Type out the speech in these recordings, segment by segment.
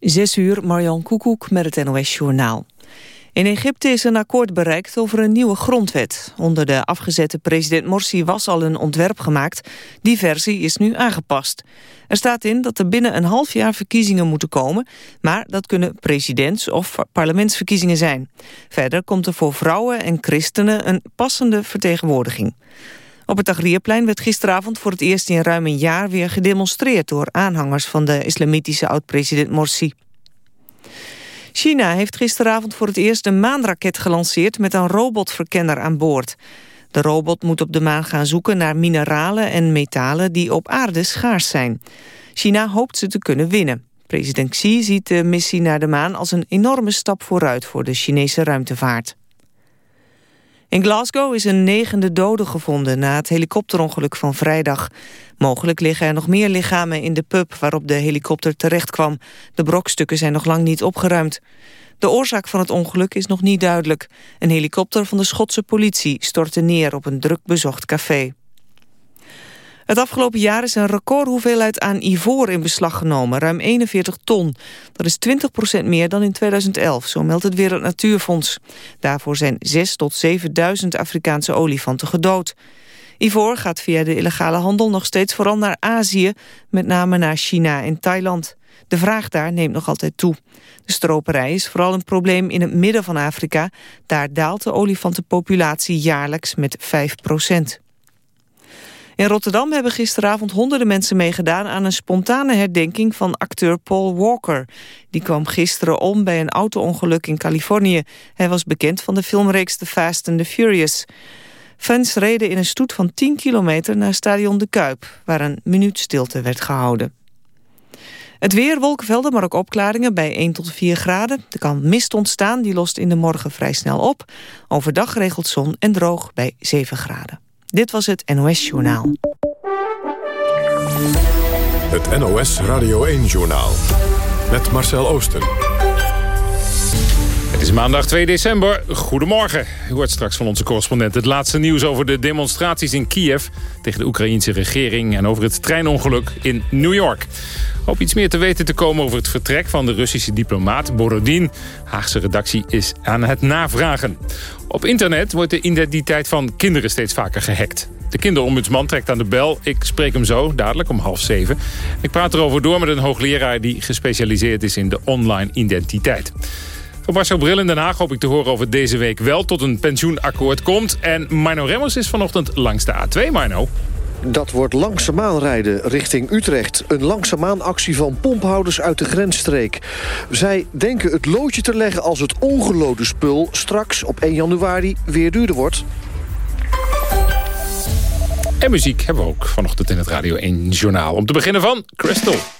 Zes uur, Marjan Koekoek met het NOS Journaal. In Egypte is een akkoord bereikt over een nieuwe grondwet. Onder de afgezette president Morsi was al een ontwerp gemaakt. Die versie is nu aangepast. Er staat in dat er binnen een half jaar verkiezingen moeten komen... maar dat kunnen presidents- of parlementsverkiezingen zijn. Verder komt er voor vrouwen en christenen een passende vertegenwoordiging. Op het Tahrirplein werd gisteravond voor het eerst in ruim een jaar weer gedemonstreerd door aanhangers van de islamitische oud-president Morsi. China heeft gisteravond voor het eerst een maanraket gelanceerd met een robotverkenner aan boord. De robot moet op de maan gaan zoeken naar mineralen en metalen die op aarde schaars zijn. China hoopt ze te kunnen winnen. President Xi ziet de missie naar de maan als een enorme stap vooruit voor de Chinese ruimtevaart. In Glasgow is een negende dode gevonden na het helikopterongeluk van vrijdag. Mogelijk liggen er nog meer lichamen in de pub waarop de helikopter terecht kwam. De brokstukken zijn nog lang niet opgeruimd. De oorzaak van het ongeluk is nog niet duidelijk. Een helikopter van de Schotse politie stortte neer op een druk bezocht café. Het afgelopen jaar is een recordhoeveelheid aan ivoor in beslag genomen, ruim 41 ton. Dat is 20% meer dan in 2011, zo meldt het Wereld Natuurfonds. Daarvoor zijn 6 tot 7.000 Afrikaanse olifanten gedood. Ivoor gaat via de illegale handel nog steeds vooral naar Azië, met name naar China en Thailand. De vraag daar neemt nog altijd toe. De stroperij is vooral een probleem in het midden van Afrika. Daar daalt de olifantenpopulatie jaarlijks met 5 procent. In Rotterdam hebben gisteravond honderden mensen meegedaan... aan een spontane herdenking van acteur Paul Walker. Die kwam gisteren om bij een auto-ongeluk in Californië. Hij was bekend van de filmreeks The Fast and the Furious. Fans reden in een stoet van 10 kilometer naar stadion De Kuip... waar een minuut stilte werd gehouden. Het weer, wolkenvelden, maar ook opklaringen bij 1 tot 4 graden. Er kan mist ontstaan, die lost in de morgen vrij snel op. Overdag regelt zon en droog bij 7 graden. Dit was het NOS Journaal. Het NOS Radio 1-journaal. Met Marcel Oosten. Het is maandag 2 december. Goedemorgen. U hoort straks van onze correspondent het laatste nieuws over de demonstraties in Kiev... tegen de Oekraïense regering en over het treinongeluk in New York. Hoop iets meer te weten te komen over het vertrek van de Russische diplomaat Borodin. Haagse redactie is aan het navragen. Op internet wordt de identiteit van kinderen steeds vaker gehackt. De kinderombudsman trekt aan de bel. Ik spreek hem zo, dadelijk om half zeven. Ik praat erover door met een hoogleraar die gespecialiseerd is in de online identiteit. Van Marcel Bril in Den Haag hoop ik te horen of het deze week wel tot een pensioenakkoord komt. En Mino Remmers is vanochtend langs de A2, Mino. Dat wordt langzaamaan rijden richting Utrecht. Een langzaamaan actie van pomphouders uit de grensstreek. Zij denken het loodje te leggen als het ongelode spul... straks op 1 januari weer duurder wordt. En muziek hebben we ook vanochtend in het Radio 1 Journaal. Om te beginnen van Crystal.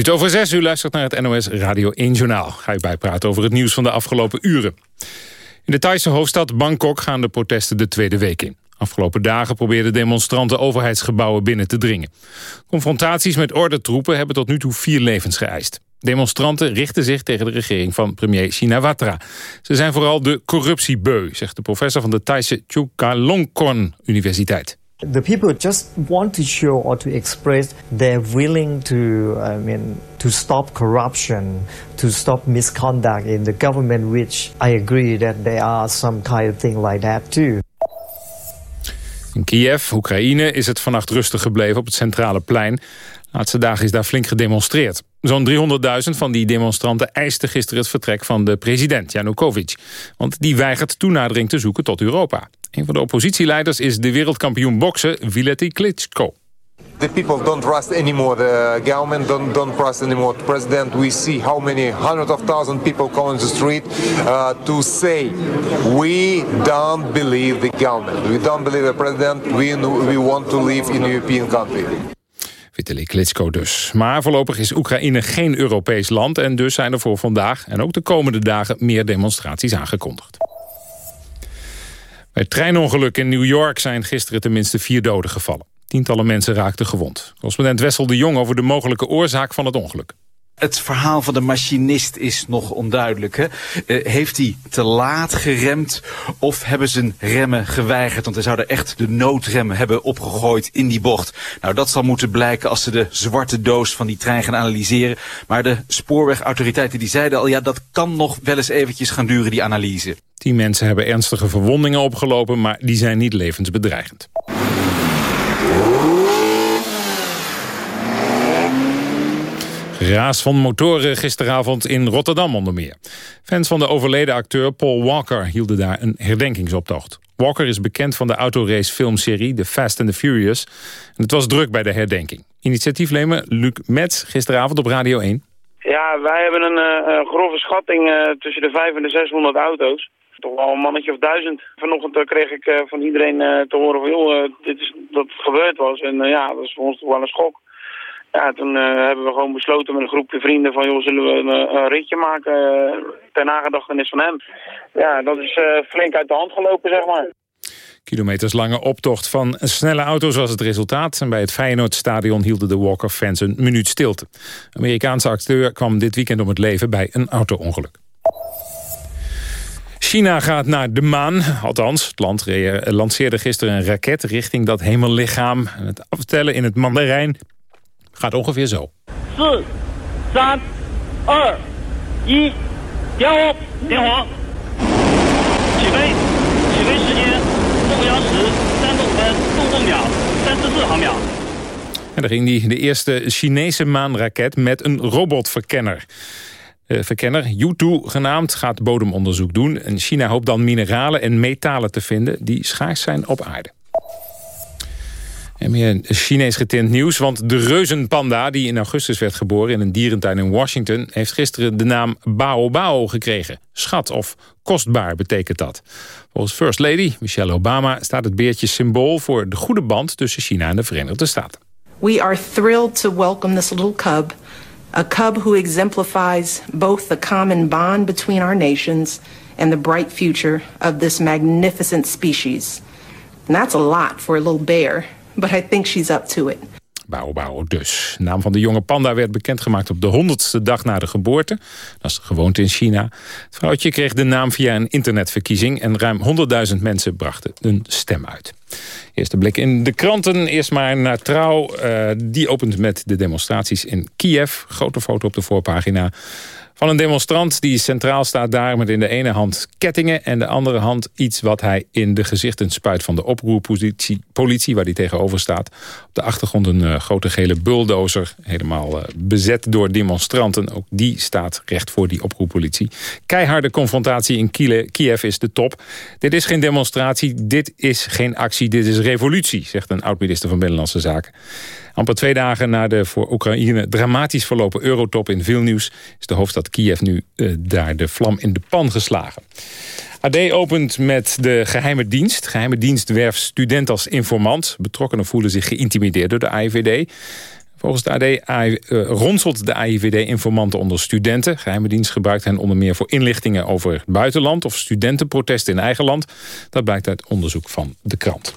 Minuten over zes, u luistert naar het NOS Radio 1 Journaal. Ga je bijpraten over het nieuws van de afgelopen uren. In de Thaise hoofdstad Bangkok gaan de protesten de tweede week in. Afgelopen dagen probeerden demonstranten overheidsgebouwen binnen te dringen. Confrontaties met ordentroepen hebben tot nu toe vier levens geëist. Demonstranten richten zich tegen de regering van premier Shinawatra. Ze zijn vooral de corruptiebeu, zegt de professor van de Thaise Chulalongkorn Universiteit. The people just want to show or to express they're willing to, I mean, to stop corruption, to stop misconduct in the government, which I agree that there are some kind of thing like that too. In Kiev, Oekraïne, is het vannacht rustig gebleven op het centrale plein. De laatste dagen is daar flink gedemonstreerd. Zo'n 300.000 van die demonstranten eisten gisteren het vertrek van de president, Janukovic. Want die weigert toenadering te zoeken tot Europa. Een van de oppositieleiders is de wereldkampioen boksen Vileti Klitschko. The people don't trust anymore the government, don't, trust anymore the president. We see how many hundreds of thousands people come on the street uh, to say we don't believe the government, we don't believe the president, we, we want to live in a European country. Vitaly Klitschko dus. Maar voorlopig is Oekraïne geen Europees land... en dus zijn er voor vandaag en ook de komende dagen meer demonstraties aangekondigd. Bij het treinongeluk in New York zijn gisteren tenminste vier doden gevallen. Tientallen mensen raakten gewond. Correspondent Wessel de Jong over de mogelijke oorzaak van het ongeluk. Het verhaal van de machinist is nog onduidelijk. Hè? Uh, heeft hij te laat geremd of hebben zijn remmen geweigerd? Want hij zou er echt de noodremmen hebben opgegooid in die bocht. Nou, dat zal moeten blijken als ze de zwarte doos van die trein gaan analyseren. Maar de spoorwegautoriteiten die zeiden al... ja, dat kan nog wel eens eventjes gaan duren, die analyse. Tien mensen hebben ernstige verwondingen opgelopen... maar die zijn niet levensbedreigend. Raas van motoren gisteravond in Rotterdam onder meer. Fans van de overleden acteur Paul Walker hielden daar een herdenkingsoptocht. Walker is bekend van de autorace filmserie The Fast and the Furious. En het was druk bij de herdenking. Initiatiefnemer Luc Metz gisteravond op Radio 1. Ja, wij hebben een, een grove schatting uh, tussen de 500 en de 600 auto's. Toch wel een mannetje of duizend. Vanochtend uh, kreeg ik van iedereen te horen van, dit is dat het gebeurd was. En ja, dat is voor ons toch wel een schok. Ja, toen uh, hebben we gewoon besloten met een groepje vrienden van... joh, zullen we een, een ritje maken uh, ter nagedachtenis van hem. Ja, dat is flink uit de hand gelopen, zeg maar. Kilometerslange optocht van snelle auto's was het resultaat. En bij het Feyenoordstadion hielden de Walker-fans een minuut stilte. Amerikaanse acteur kwam dit weekend om het leven bij een auto-ongeluk. China gaat naar de maan. Althans, het land lanceerde gisteren een raket richting dat hemellichaam. Het aftellen in het Mandarijn gaat ongeveer zo. 4, 3, 2, 1, 点火，点火，起飞，起飞时间，动摇时三十五分，动动秒三十四毫秒。En daar ging die, de eerste Chinese maanraket met een robotverkenner. De verkenner, U2 genaamd, gaat bodemonderzoek doen. En China hoopt dan mineralen en metalen te vinden die schaars zijn op aarde. En meer Chinees getint nieuws, want de reuzenpanda... die in augustus werd geboren in een dierentuin in Washington... heeft gisteren de naam Bao Bao gekregen. Schat of kostbaar betekent dat. Volgens First Lady Michelle Obama staat het beertje symbool... voor de goede band tussen China en de Verenigde Staten. We are thrilled to welcome this little cub. A cub who exemplifies both the common bond between our nations... and the bright future of this magnificent species. And that's a lot for a little bear but I think she's up to it. Dus. De naam van de jonge panda werd bekendgemaakt op de honderdste dag na de geboorte. Dat is de gewoonte in China. Het vrouwtje kreeg de naam via een internetverkiezing... en ruim 100.000 mensen brachten een stem uit. Eerste blik in de kranten. Eerst maar naar Trouw. Uh, die opent met de demonstraties in Kiev. Grote foto op de voorpagina van een demonstrant die centraal staat daar met in de ene hand kettingen... en de andere hand iets wat hij in de gezichten spuit van de oproerpolitie... Politie, waar hij tegenover staat. Op de achtergrond een uh, grote gele bulldozer, helemaal uh, bezet door demonstranten. Ook die staat recht voor die oproerpolitie. Keiharde confrontatie in Kiev is de top. Dit is geen demonstratie, dit is geen actie, dit is revolutie... zegt een oud-minister van Binnenlandse Zaken. Amper twee dagen na de voor Oekraïne dramatisch verlopen eurotop in Vilnius... is de hoofdstad Kiev nu uh, daar de vlam in de pan geslagen. AD opent met de geheime dienst. Geheime dienst werft student als informant. Betrokkenen voelen zich geïntimideerd door de AIVD. Volgens de AD AI, uh, ronselt de AIVD informanten onder studenten. Geheime dienst gebruikt hen onder meer voor inlichtingen over het buitenland... of studentenprotesten in eigen land. Dat blijkt uit onderzoek van de krant.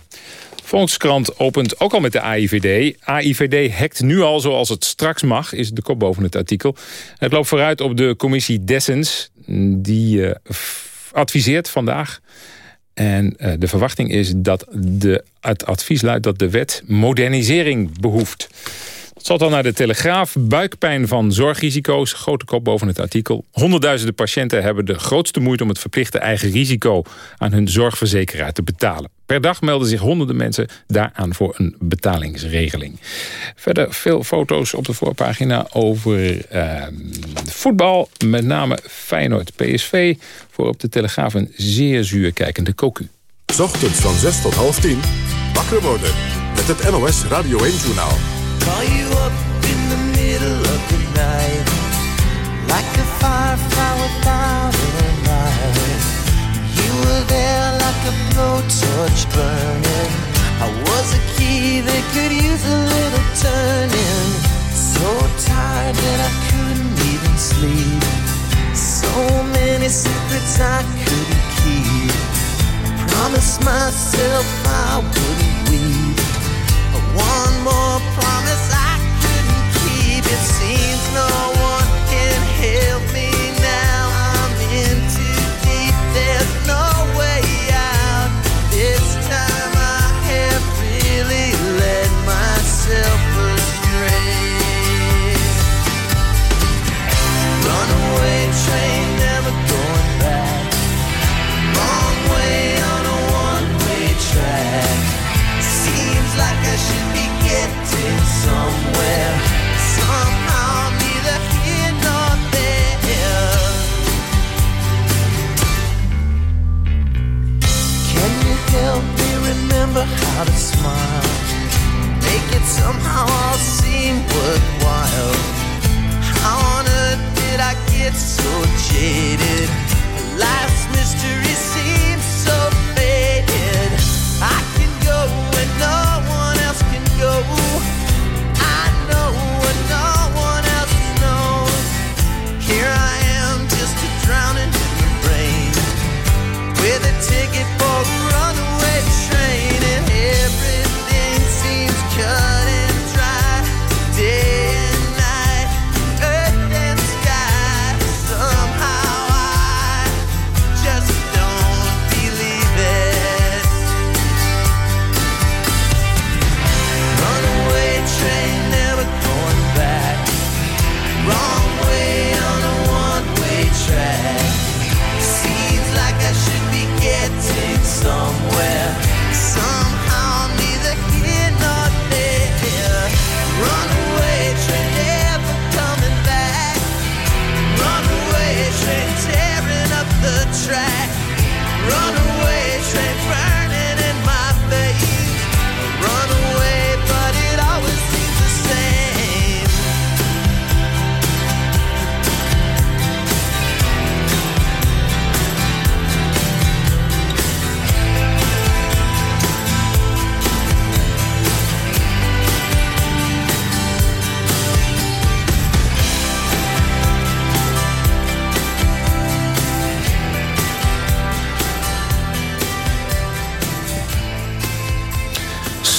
Volkskrant opent ook al met de AIVD. AIVD hackt nu al zoals het straks mag, is de kop boven het artikel. Het loopt vooruit op de commissie Dessens. Die uh, adviseert vandaag en uh, de verwachting is dat de, het advies luidt dat de wet modernisering behoeft. Het zal dan naar de Telegraaf. Buikpijn van zorgrisico's. Grote kop boven het artikel. Honderdduizenden patiënten hebben de grootste moeite... om het verplichte eigen risico aan hun zorgverzekeraar te betalen. Per dag melden zich honderden mensen daaraan voor een betalingsregeling. Verder veel foto's op de voorpagina over uh, voetbal. Met name Feyenoord-PSV. Voor op de Telegraaf een zeer zuur kijkende cocu. Ochtends van 6 tot half 10. Wakker worden met het NOS Radio 1-journaal. Call you up in the middle of the night Like a firefly without a light. You were there like a blowtorch burning. I was a key that could use a little turning. So tired that I couldn't even sleep. So many secrets I couldn't keep. I promised myself I wouldn't no one can help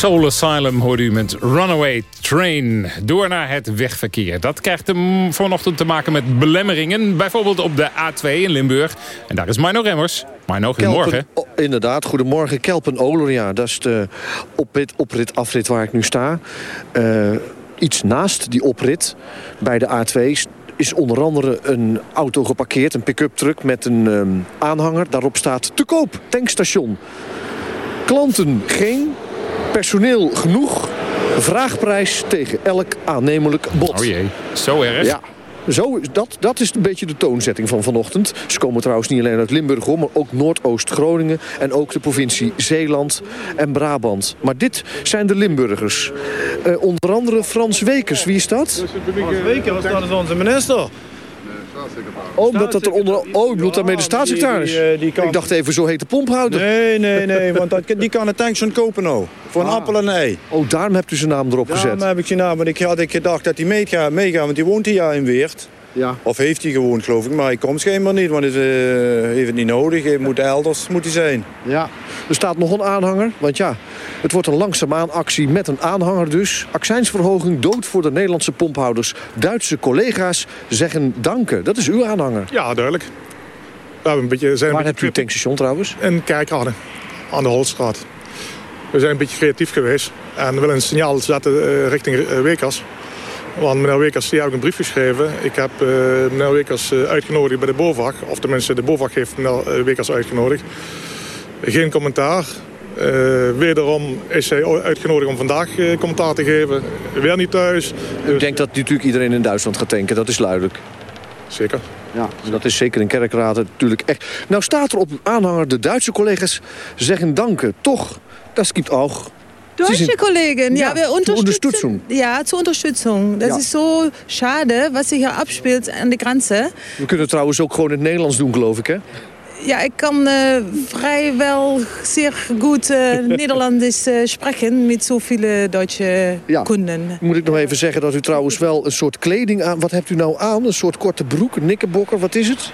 Soul Asylum hoorde u met Runaway Train. Door naar het wegverkeer. Dat krijgt hem vanochtend te maken met belemmeringen. Bijvoorbeeld op de A2 in Limburg. En daar is Mino Remmers. Mino, goedemorgen. Kelpen- oh, inderdaad, goedemorgen. Kelpen-Oler, ja, dat is de oprit, oprit, afrit waar ik nu sta. Eh, iets naast die oprit, bij de A2, is onder andere een auto geparkeerd. Een pick-up truck met een ehm, aanhanger. Daarop staat te koop, tankstation. Klanten geen, personeel genoeg. Vraagprijs tegen elk aannemelijk bod. Oh jee, zo erg? Ja, zo, dat, dat is een beetje de toonzetting van vanochtend. Ze komen trouwens niet alleen uit Limburg, hoor, maar ook Noordoost-Groningen... en ook de provincie Zeeland en Brabant. Maar dit zijn de Limburgers. Eh, onder andere Frans Wekers. Wie is dat? Frans Wekers, dat is onze minister. Oh, omdat dat eronder... Oh, ik bedoel daarmee de staatssecretaris. Die, die, die kan... Ik dacht even, zo heet de pomphouder. Nee, nee, nee, want dat, die kan een tankstation kopen nou. Voor een Ah. appel en ei. Oh, daarom hebt u zijn naam erop Daarom gezet. heb ik zijn naam, want ik had ik gedacht dat hij meegaat, meegaat, want die woont hier ja in Weert. Ja. Of heeft hij gewoond, geloof ik. Maar hij komt schijnbaar niet, want hij eh, heeft het niet nodig. Hij moet elders moet hij zijn. Ja, er staat nog een aanhanger. Want ja, het wordt een langzaamaan actie met een aanhanger dus. Accijnsverhoging dood voor de Nederlandse pomphouders. Duitse collega's zeggen danken. Dat is uw aanhanger. Ja, duidelijk. We hebben een beetje, zijn een Waar beetje hebt u een tankstation trouwens? In Kerkrade, aan de Holstraat. We zijn een beetje creatief geweest en willen een signaal zetten eh, richting eh, Wekers. Want meneer Wekers die heb ik een brief geschreven. Ik heb eh, meneer Wekers eh, uitgenodigd bij de BOVAG. Of tenminste, de BOVAG heeft meneer eh, Wekers uitgenodigd. Geen commentaar. Eh, wederom is hij uitgenodigd om vandaag commentaar te geven. Weer niet thuis. U denkt dat natuurlijk iedereen in Duitsland gaat tanken. Dat is duidelijk. Zeker. Ja, dat is zeker in Kerkrade natuurlijk echt. Nou staat er op aanhanger de Duitse collega's zeggen danken. Toch, das gibt auch Deutsche Kollegen, ja, Ja, wir zur unterstützen. Unterstützung. Ja, zur Unterstützung. Das Ja. ist so schade, was sich hier abspielt an der Grenze. We kunnen trouwens ook gewoon in het Nederlands doen, geloof ik, hè? Ja, ik kan eh, vrijwel zeer goed eh, Nederlands eh, spreken met zo viele deutsche Ja. Kunden. Moet ik nog even zeggen dat u trouwens wel een soort kleding aan... Wat hebt u nou aan? Een soort korte broek, een wat is het?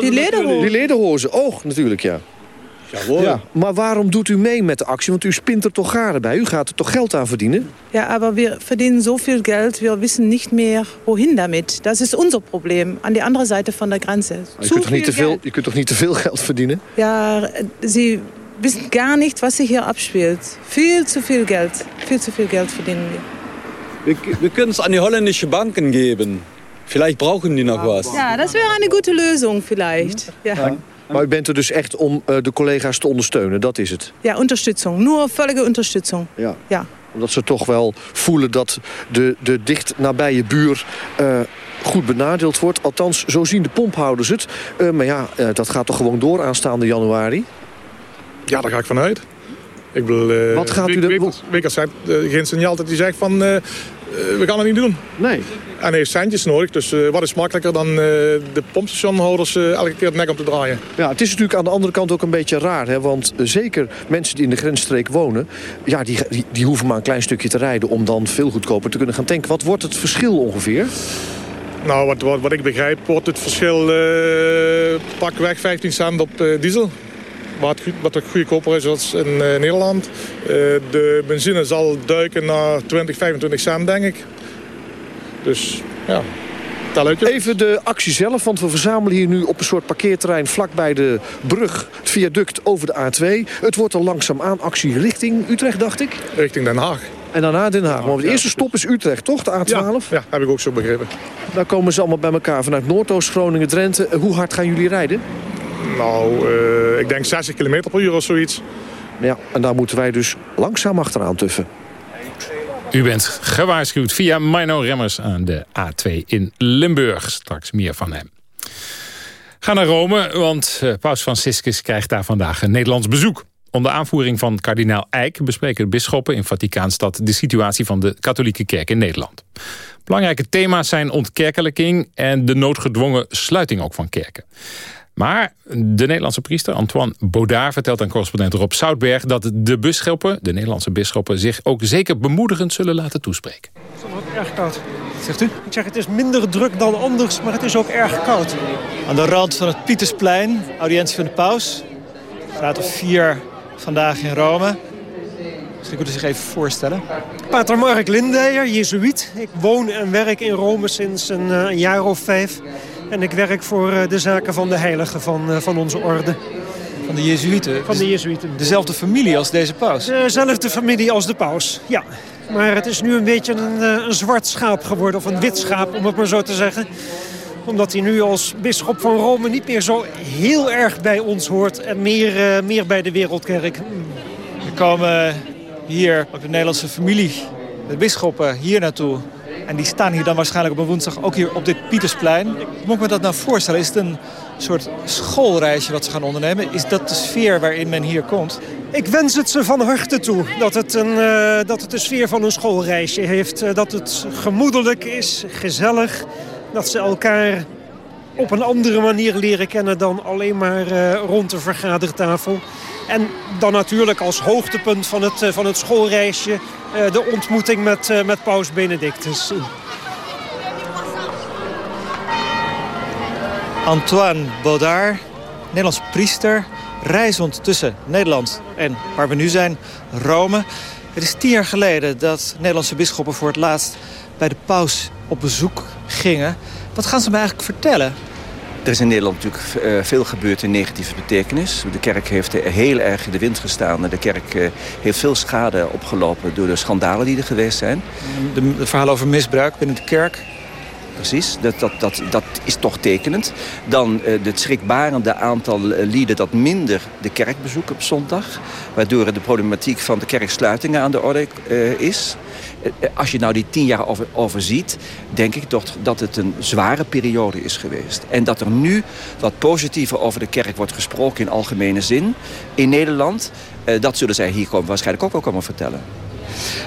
Die lederhozen. Die lederhozen, oh, natuurlijk, ja. Ja, maar waarom doet u mee met de actie? Want u spint er toch garen bij. U gaat er toch geld aan verdienen? Ja, aber wir verdienen so viel Geld, wir wissen nicht mehr, wohin damit. Das ist unser Problem, an die andere Seite von der Grenze. Je kunt, toch niet te veel, je kunt toch niet te veel geld verdienen? Ja, sie wissen gar nicht, was sich hier abspielt. Viel zu viel Geld. Viel zu viel Geld verdienen wir. Wir, wir können es an die holländische Banken geben. Vielleicht brauchen die noch was. Ja, das wäre eine gute Lösung vielleicht. Ja, Maar u bent er dus echt om eh, de collega's te ondersteunen, dat is het. ja Unterstützung. Nur völlige Unterstützung. Ja. Ja. Omdat ze toch wel voelen dat de, de dicht nabije buur eh, goed benadeeld wordt. Althans, zo zien de pomphouders het. Eh, maar ja, eh, dat gaat toch gewoon door aanstaande januari? Ja, daar ga ik vanuit. Ik bedoel, eh, Wat gaat u de- Wekers, Wekers heeft geen signaal dat hij zegt van... eh, we gaan het niet doen. Nee. En hij heeft centjes nodig. Dus eh, wat is makkelijker dan eh, de pompstationhouders elke keer het nek om te draaien. Ja, het is natuurlijk aan de andere kant ook een beetje raar. Hè? Want zeker mensen die in de grensstreek wonen... Ja, die, die, die hoeven maar een klein stukje te rijden... om dan veel goedkoper te kunnen gaan tanken. Wat wordt het verschil ongeveer? Nou, wat, wat, wat ik begrijp wordt het verschil eh pakweg 15 cent op diesel. Wat, wat ook goedkoper is dan in eh, Nederland. Eh, de benzine zal duiken naar 20, 25 cent, denk ik. Dus ja. Even de actie zelf, want we verzamelen hier nu op een soort parkeerterrein... vlakbij de brug, het viaduct over de A2. Het wordt een langzaamaan actie richting Utrecht, dacht ik. Richting Den Haag. En daarna Den Haag. Want de eerste stop is Utrecht, toch? De A12? Ja, ja, heb ik ook zo begrepen. Daar komen ze allemaal bij elkaar vanuit Noordoost, Groningen, Drenthe. Hoe hard gaan jullie rijden? Nou, eh, ik denk 60 km per uur of zoiets. Ja, en daar moeten wij dus langzaam achteraan tuffen. U bent gewaarschuwd via Mino Remmers aan de A2 in Limburg. Straks meer van hem. Ga naar Rome, want eh, paus Franciscus krijgt daar vandaag een Nederlands bezoek. Onder aanvoering van kardinaal Eijk bespreken de bisschoppen in Vaticaanstad... de situatie van de katholieke kerk in Nederland. Belangrijke thema's zijn ontkerkelijking... en de noodgedwongen sluiting ook van kerken. Maar de Nederlandse priester Antoine Baudard vertelt aan correspondent Rob Soutberg... dat de bisschoppen, de Nederlandse bisschoppen... zich ook zeker bemoedigend zullen laten toespreken. Het is ook erg koud. Zegt u? Ik zeg, het is minder druk dan anders, maar het is ook erg koud. Aan de rand van het Pietersplein, audiëntie van de paus. Staat er vier vandaag in Rome. Misschien kunt u zich even voorstellen. Pater Mark Lindeyer, jezuïet. Ik woon en werk in Rome sinds een, eh, een jaar of vijf. En ik werk voor eh, de zaken van de heiligen van, eh, van onze orde. Van de Jezuïeten? Van de Jezuïeten. Dezelfde familie als deze paus? Dezelfde familie als de paus, ja. Maar het is nu een beetje een, eh, een zwart schaap geworden, of een wit schaap, om het maar zo te zeggen. Omdat hij nu als bisschop van Rome niet meer zo heel erg bij ons hoort... en meer, meer bij de wereldkerk. Er komen hier ook de Nederlandse familie, de bisschoppen, hier naartoe. En die staan hier dan waarschijnlijk op een woensdag ook hier op dit Pietersplein. Moet ik me dat nou voorstellen? Is het een soort schoolreisje wat ze gaan ondernemen? Is dat de sfeer waarin men hier komt? Ik wens het ze van harte toe. Dat het, een, eh, dat het de sfeer van een schoolreisje heeft. Eh, dat het gemoedelijk is, gezellig. Dat ze elkaar op een andere manier leren kennen dan alleen maar uh, rond de vergadertafel. En dan natuurlijk als hoogtepunt van het, uh, van het schoolreisje uh, de ontmoeting met, met paus Benedictus. Antoine Baudard, Nederlands priester, reizend tussen Nederland en waar we nu zijn, Rome. Het is tien jaar geleden dat Nederlandse bisschoppen voor het laatst bij de paus op bezoek gingen. Wat gaan ze me eigenlijk vertellen? Er is in Nederland natuurlijk uh, veel gebeurd in negatieve betekenis. De kerk heeft heel erg in de wind gestaan. De kerk uh, heeft veel schade opgelopen door de schandalen die er geweest zijn. De, de verhalen over misbruik binnen de kerk? Precies, dat, dat, dat, dat is toch tekenend. Dan uh, het schrikbarende aantal lieden dat minder de kerk bezoeken op zondag. Waardoor de problematiek van de kerksluitingen aan de orde is. Eh, als je nou die tien jaar over, overziet... denk ik toch dat het een zware periode is geweest. En dat er nu wat positiever over de kerk wordt gesproken in algemene zin in Nederland. Eh, dat zullen zij hier komen, waarschijnlijk ook wel komen vertellen.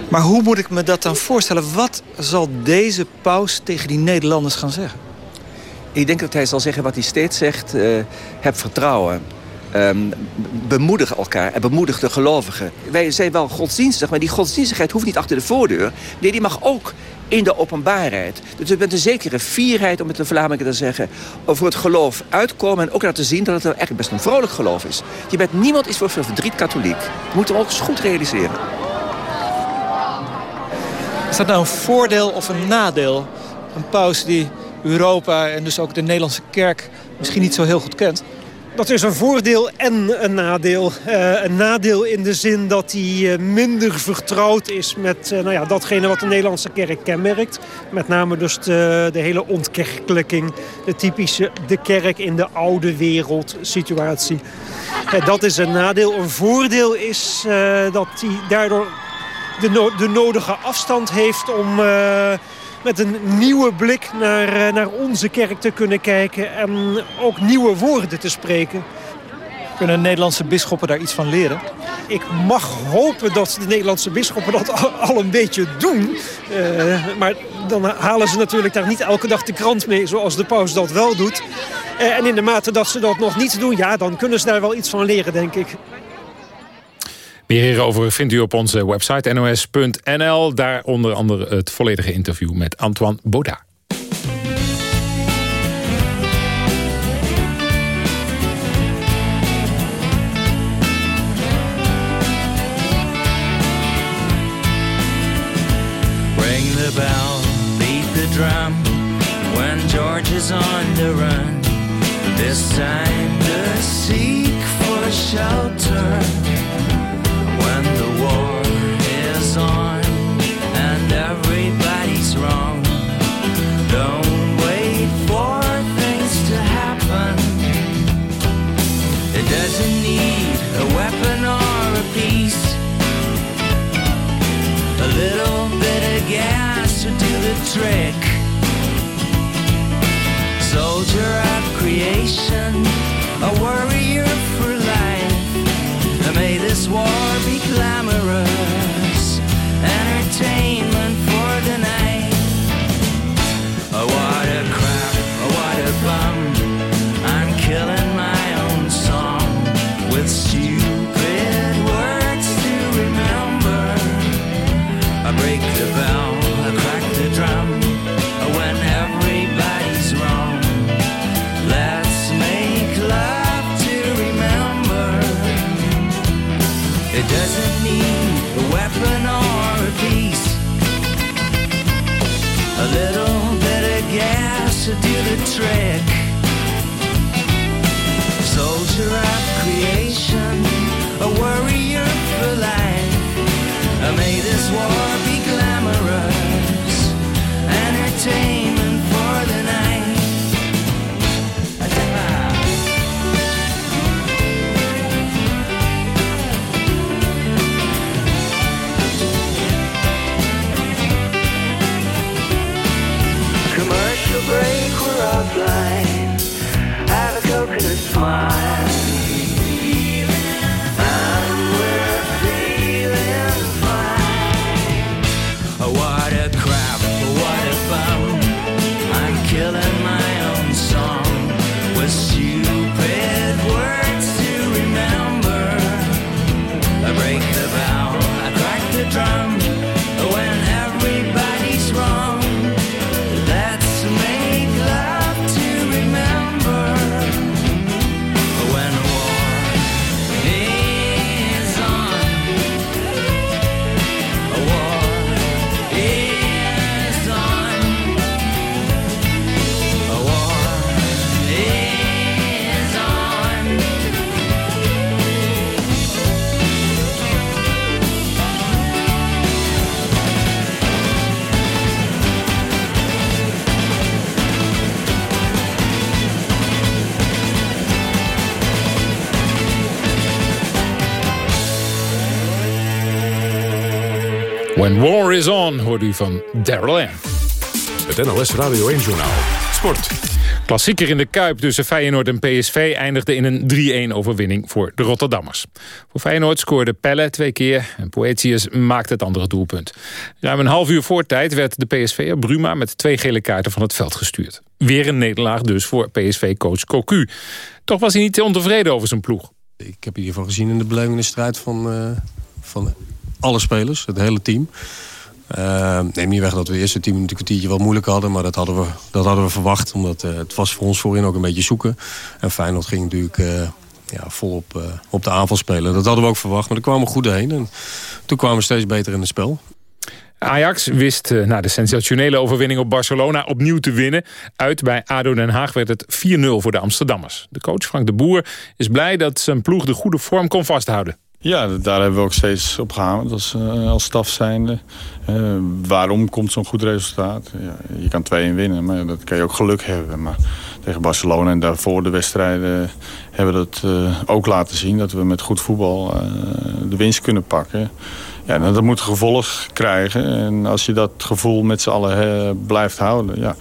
Maar hoe moet ik me dat dan voorstellen? Wat zal deze paus tegen die Nederlanders gaan zeggen? Ik denk dat hij zal zeggen wat hij steeds zegt. Uh, heb vertrouwen. Um, bemoedig elkaar en bemoedig de gelovigen. Wij zijn wel godsdienstig, maar die godsdienstigheid hoeft niet achter de voordeur. Nee, die mag ook in de openbaarheid. Dus je bent een zekere fierheid, om het de Vlamingen te zeggen... voor het geloof uitkomen en ook laten zien dat het eigenlijk best een vrolijk geloof is. Je bent, niemand is voor verdriet katholiek. Dat moeten we ook eens goed realiseren. Is dat nou een voordeel of een nadeel? Een paus die Europa en dus ook de Nederlandse kerk misschien niet zo heel goed kent? Dat is een voordeel en een nadeel. Uh, een nadeel in de zin dat hij uh, minder vertrouwd is met uh, nou ja, datgene wat de Nederlandse kerk kenmerkt. Met name dus de, hele ontkerkelijking. De typische de kerk in de oude wereld situatie. dat is een nadeel. Een voordeel is dat hij daardoor de, de nodige afstand heeft om met een nieuwe blik naar, eh, naar onze kerk te kunnen kijken... en ook nieuwe woorden te spreken. Kunnen Nederlandse bisschoppen daar iets van leren? Ik mag hopen dat de Nederlandse bisschoppen dat al een beetje doen. Uh, maar dan halen ze natuurlijk daar niet elke dag de krant mee... zoals de paus dat wel doet. Uh, en in de mate dat ze dat nog niet doen... ja, dan kunnen ze daar wel iets van leren, denk ik. Meer hierover vindt u op onze website nos.nl. Daar onder andere het volledige interview met Antoine Baudard. Ring the bell, beat the drum When George is on the run This time to seek for shelter when the war is on do Van Daryl Ann. Het NLS Radio 1-journaal. Sport. Klassieker in de Kuip tussen Feyenoord en PSV eindigde in een 3-1 overwinning voor de Rotterdammers. Voor Feyenoord scoorde Pelle twee keer en Poetius maakte het andere doelpunt. Ruim een half uur voor tijd werd de PSV'er Bruma met twee gele kaarten van het veld gestuurd. Weer een nederlaag dus voor PSV-coach Cocu. Toch was hij niet ontevreden over zijn ploeg. Ik heb in ieder geval gezien in de belevende strijd van, uh, van alle spelers, het hele team. Uh, neem niet weg dat we de eerste tien minuten kwartiertje wat moeilijk hadden. Maar dat hadden we, dat hadden we verwacht. Omdat uh, het was voor ons voorin ook een beetje zoeken. En Feyenoord ging natuurlijk uh, ja, volop uh, op de aanval spelen. Dat hadden we ook verwacht. Maar er kwamen we goed heen. En toen kwamen we steeds beter in het spel. Ajax wist na de sensationele overwinning op Barcelona opnieuw te winnen. Uit bij ADO Den Haag werd het 4-0 voor de Amsterdammers. De coach Frank de Boer is blij dat zijn ploeg de goede vorm kon vasthouden. Ja, daar hebben we ook steeds op gehamerd als, uh, als staf zijnde. Uh, waarom komt zo'n goed resultaat? Ja, je kan 2-1 winnen, maar dat kan je ook geluk hebben. Maar tegen Barcelona en daarvoor de wedstrijden hebben we dat uh, ook laten zien. Dat we met goed voetbal de winst kunnen pakken. Ja, nou, dat moet gevolg krijgen. En als je dat gevoel met z'n allen blijft houden... Ja,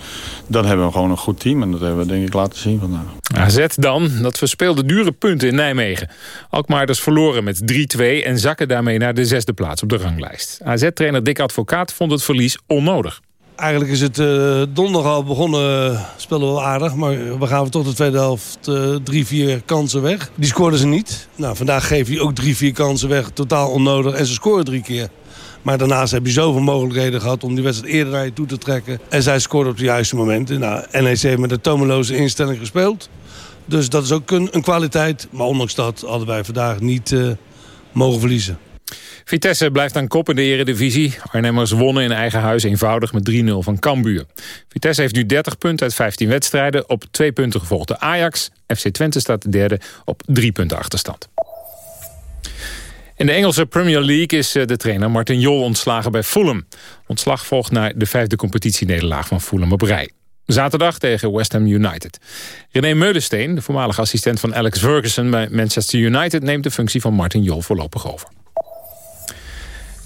dan hebben we gewoon een goed team. En dat hebben we denk ik laten zien vandaag. AZ dan, dat verspeelde dure punten in Nijmegen. Alkmaarders verloren met 3-2 en zakken daarmee naar de zesde plaats op de ranglijst. AZ-trainer Dick Advocaat vond het verlies onnodig. Eigenlijk is het uh, donderdag al begonnen, spelen we wel aardig. Maar we gaan tot de tweede helft uh, drie, vier kansen weg. Die scoorden ze niet. Nou, vandaag geef je ook drie, vier kansen weg. Totaal onnodig. En ze scoren drie keer. Maar daarnaast heb je zoveel mogelijkheden gehad om die wedstrijd eerder naar je toe te trekken. En zij scoorden op de juiste momenten. Nou, NEC heeft met een tomeloze instelling gespeeld. Dus dat is ook een, kwaliteit. Maar ondanks dat hadden wij vandaag niet mogen verliezen. Vitesse blijft aan kop in de eredivisie. Arnhemmers wonnen in eigen huis eenvoudig met 3-0 van Cambuur. Vitesse heeft nu 30 punten uit 15 wedstrijden. Op twee punten gevolgd de Ajax. FC Twente staat de derde op drie punten achterstand. In de Engelse Premier League is de trainer Martin Jol ontslagen bij Fulham. Ontslag volgt naar de vijfde competitienederlaag van Fulham op rij. Zaterdag tegen West Ham United. René Meulensteen, de voormalige assistent van Alex Ferguson bij Manchester United... neemt de functie van Martin Jol voorlopig over.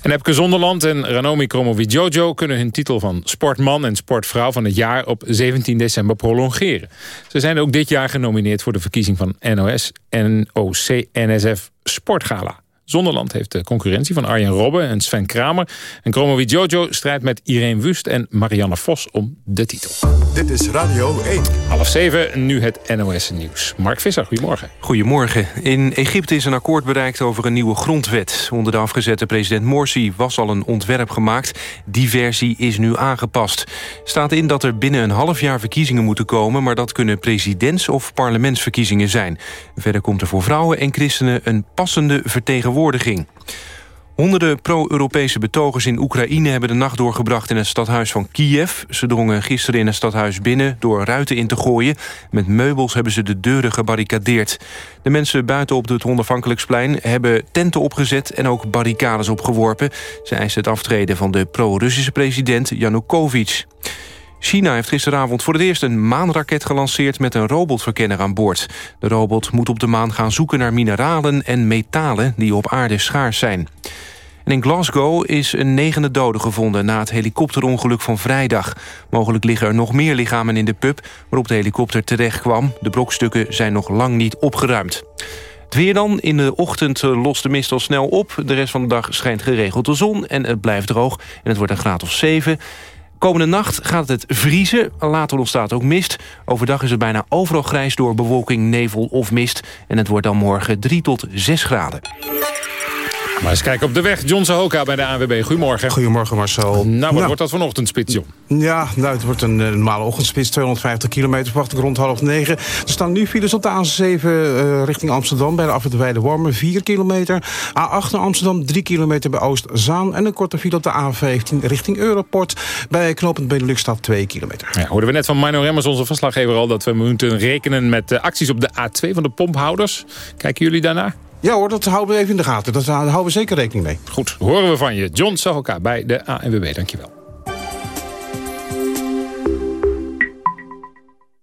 En Epke Zonderland en Ranomi Kromowidjojo kunnen hun titel van sportman en sportvrouw van het jaar op 17 december prolongeren. Ze zijn ook dit jaar genomineerd voor de verkiezing van NOS, NOC, NSF Sportgala. Zonderland heeft de concurrentie van Arjen Robben en Sven Kramer. En Kromovi Jojo strijdt met Irene Wust en Marianne Vos om de titel. Dit is Radio 1. Half zeven, nu het NOS Nieuws. Mark Visser, goedemorgen. Goedemorgen. In Egypte is een akkoord bereikt over een nieuwe grondwet. Onder de afgezette president Morsi was al een ontwerp gemaakt. Die versie is nu aangepast. Staat in dat er binnen een half jaar verkiezingen moeten komen... maar dat kunnen presidents- of parlementsverkiezingen zijn. Verder komt er voor vrouwen en christenen een passende vertegenwoordiging Honderden pro-Europese betogers in Oekraïne hebben de nacht doorgebracht in het stadhuis van Kiev. Ze drongen gisteren in het stadhuis binnen door ruiten in te gooien. Met meubels hebben ze de deuren gebarricadeerd. De mensen buiten op het onafhankelijksplein hebben tenten opgezet en ook barricades opgeworpen. Ze eisen het aftreden van de pro-Russische president Yanukovych. China heeft gisteravond voor het eerst een maanraket gelanceerd... met een robotverkenner aan boord. De robot moet op de maan gaan zoeken naar mineralen en metalen... die op aarde schaars zijn. En in Glasgow is een negende dode gevonden na het helikopterongeluk van vrijdag. Mogelijk liggen er nog meer lichamen in de pub waarop de helikopter terecht kwam. De brokstukken zijn nog lang niet opgeruimd. Het weer dan. In de ochtend lost de mist al snel op. De rest van de dag schijnt geregeld de zon en het blijft droog. En het wordt een graad of 7. Komende nacht gaat het vriezen. Later ontstaat ook mist. Overdag is het bijna overal grijs door bewolking, nevel of mist. En het wordt dan morgen 3 tot 6 graden. Maar eens kijken op de weg. John Sahoka bij de ANWB. Goedemorgen. Goedemorgen Marcel. Nou, wat nou, wordt dat vanochtend, spits, John? Ja, nou, het wordt een uh, normale ochtendspits. 250 kilometer, verwachting rond half negen. Er staan nu files op de A7 uh, richting Amsterdam... bij de afwit Wormen, 4 kilometer. A8 naar Amsterdam, 3 kilometer bij Oost-Zaan. En een korte file op de A15 richting Europort... bij knooppunt Benelux staat 2 kilometer. Ja, hoorden we net van Mino Remmers, onze verslaggever al... dat we moeten rekenen met acties op de A2 van de pomphouders. Kijken jullie daarnaar? Ja hoor, dat houden we even in de gaten. Daar houden we zeker rekening mee. Goed, horen we van je. John Sahoka bij de ANWB, dankjewel.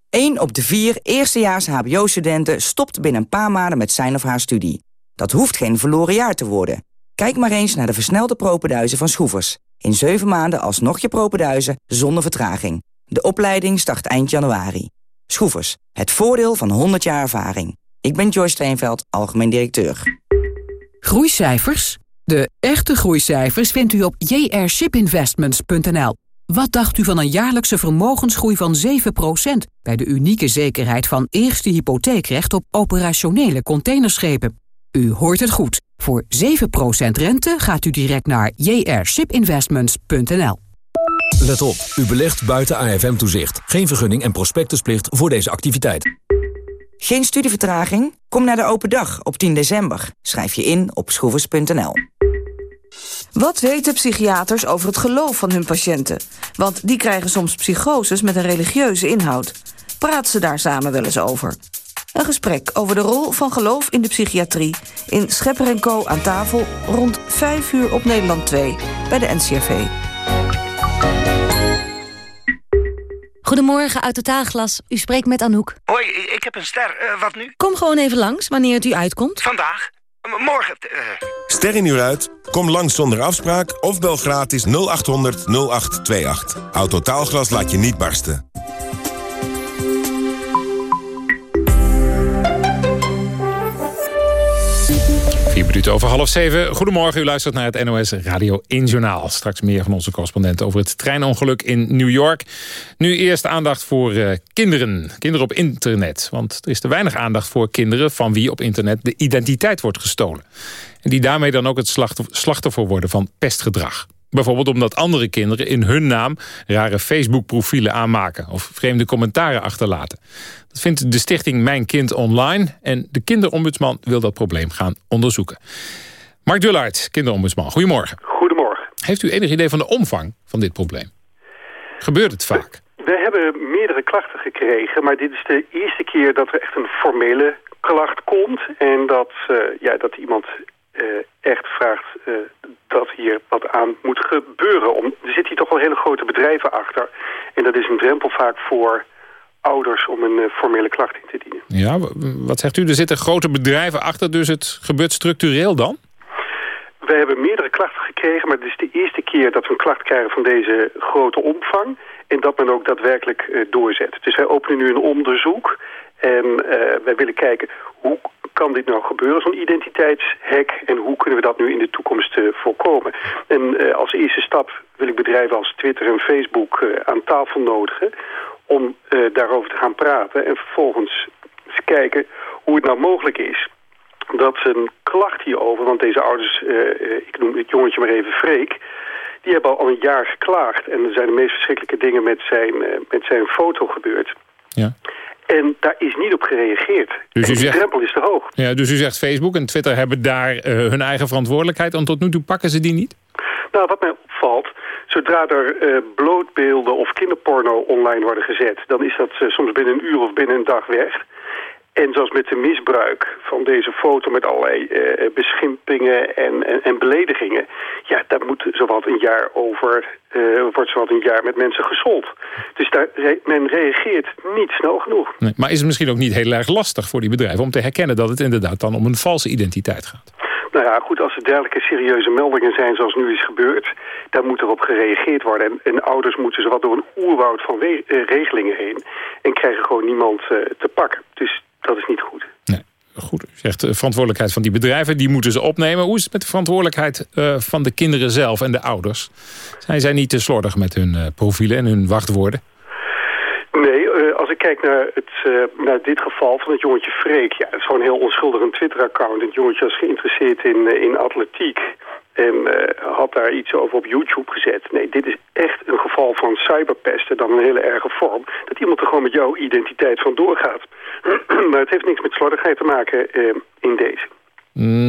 1 op de vier eerstejaars hbo-studenten stopt binnen een paar maanden met zijn of haar studie. Dat hoeft geen verloren jaar te worden. Kijk maar eens naar de versnelde propenduizen van Schroevers. In 7 maanden alsnog je propenduizen zonder vertraging. De opleiding start eind januari. Schroevers, het voordeel van 100 jaar ervaring. Ik ben Joyce Steenveld, algemeen directeur. Groeicijfers? De echte groeicijfers vindt u op jrshipinvestments.nl. Wat dacht u van een jaarlijkse vermogensgroei van 7% bij de unieke zekerheid van eerste hypotheekrecht op operationele containerschepen? U hoort het goed. Voor 7% rente gaat u direct naar jrshipinvestments.nl. Let op, u belegt buiten AFM-toezicht. Geen vergunning en prospectusplicht voor deze activiteit. Geen studievertraging? Kom naar de open dag op 10 december. Schrijf je in op schroevers.nl. Wat weten psychiaters over het geloof van hun patiënten? Want die krijgen soms psychoses met een religieuze inhoud. Praat ze daar samen wel eens over? Een gesprek over de rol van geloof in de psychiatrie... in Schepper Co. aan tafel rond 5 uur op Nederland 2 bij de NCRV. Goedemorgen, uit Totaalglas. U spreekt met Anouk. Hoi, ik heb een ster. Uh, wat nu? Kom gewoon even langs, wanneer het u uitkomt. Vandaag? M morgen? Uh... Ster in uur uit? Kom langs zonder afspraak of bel gratis 0800 0828. Autotaalglas laat je niet barsten. Vier minuten over half zeven. Goedemorgen, u luistert naar het NOS Radio 1 Journaal. Straks meer van onze correspondent over het treinongeluk in New York. Nu eerst aandacht voor uh, kinderen. Kinderen op internet. Want er is te weinig aandacht voor kinderen... van wie op internet de identiteit wordt gestolen. En die daarmee dan ook het slachtoffer worden van pestgedrag. Bijvoorbeeld omdat andere kinderen in hun naam rare Facebook-profielen aanmaken... of vreemde commentaren achterlaten. Dat vindt de stichting Mijn Kind Online... en de kinderombudsman wil dat probleem gaan onderzoeken. Mark Dullaert, kinderombudsman, goedemorgen. Goedemorgen. Heeft u enig idee van de omvang van dit probleem? Gebeurt het vaak? We hebben meerdere klachten gekregen... maar dit is de eerste keer dat er echt een formele klacht komt... en dat, uh, ja, dat iemand echt vraagt uh, dat hier wat aan moet gebeuren. Om, er zitten hier toch wel hele grote bedrijven achter. En dat is een drempel vaak voor ouders om een uh, formele klacht in te dienen. Ja, wat zegt u? Er zitten grote bedrijven achter, dus het gebeurt structureel dan? We hebben meerdere klachten gekregen, maar het is de eerste keer dat we een klacht krijgen van deze grote omvang. En dat men ook daadwerkelijk doorzet. Dus wij openen nu een onderzoek en uh, wij willen kijken hoe kan dit nou gebeuren, zo'n identiteitshek... en hoe kunnen we dat nu in de toekomst uh, voorkomen? En uh, als eerste stap wil ik bedrijven als Twitter en Facebook uh, aan tafel nodigen... om daarover te gaan praten en vervolgens eens kijken hoe het nou mogelijk is... dat een klacht hierover, want deze ouders, ik noem het jongetje maar even Freek... die hebben al een jaar geklaagd en er zijn de meest verschrikkelijke dingen met zijn, met zijn foto gebeurd... Ja. En daar is niet op gereageerd. Dus u de zegt, drempel is te hoog. Ja, dus u zegt Facebook en Twitter hebben daar uh, hun eigen verantwoordelijkheid... en tot nu toe pakken ze die niet? Nou, wat mij opvalt, zodra er uh, blootbeelden of kinderporno online worden gezet... dan is dat uh, soms binnen een uur of binnen een dag weg... En zoals met de misbruik van deze foto met allerlei uh, beschimpingen en, en, en, beledigingen... ja, daar moet zowat een jaar over, uh, wordt zowat een jaar met mensen gesold. Men reageert niet snel genoeg. Nee, maar is het misschien ook niet heel erg lastig voor die bedrijven... om te herkennen dat het inderdaad dan om een valse identiteit gaat? Nou ja, goed, als er dergelijke serieuze meldingen zijn zoals nu is gebeurd... dan moet erop gereageerd worden. En, en ouders moeten zowat door een oerwoud van we, uh, regelingen heen... en krijgen gewoon niemand te pakken. Dus dat is niet goed. Nee, goed. U zegt de verantwoordelijkheid van die bedrijven, die moeten ze opnemen. Hoe is het met de verantwoordelijkheid uh, van de kinderen zelf en de ouders? Zijn zij niet te slordig met hun uh, profielen en hun wachtwoorden? Als ik kijk naar, het, naar dit geval van het jongetje Freek... ja, het is gewoon heel onschuldig een Twitter-account. Het jongetje was geïnteresseerd in, in atletiek... En uh, had daar iets over op YouTube gezet. Nee, dit is echt een geval van cyberpesten dan een hele erge vorm. Dat iemand er gewoon met jouw identiteit van doorgaat. maar het heeft niks met slordigheid te maken in deze.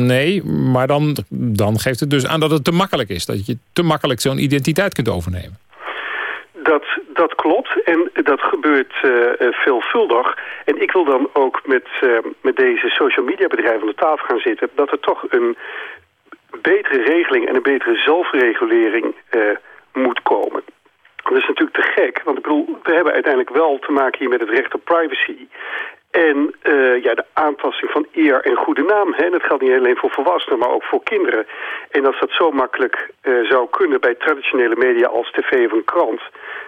Nee, maar dan, dan geeft het dus aan dat het te makkelijk is. Dat je te makkelijk zo'n identiteit kunt overnemen. Dat, dat klopt en dat gebeurt uh, veelvuldig. En ik wil dan ook met, uh, met deze social media bedrijven aan de tafel gaan zitten... dat er toch een betere regeling en een betere zelfregulering moet komen. Dat is natuurlijk te gek, want ik bedoel, we hebben uiteindelijk wel te maken hier met het recht op privacy. En ja, de aanpassing van eer en goede naam. Hè? En dat geldt niet alleen voor volwassenen, maar ook voor kinderen. En als dat zo makkelijk zou kunnen bij traditionele media als tv of een krant...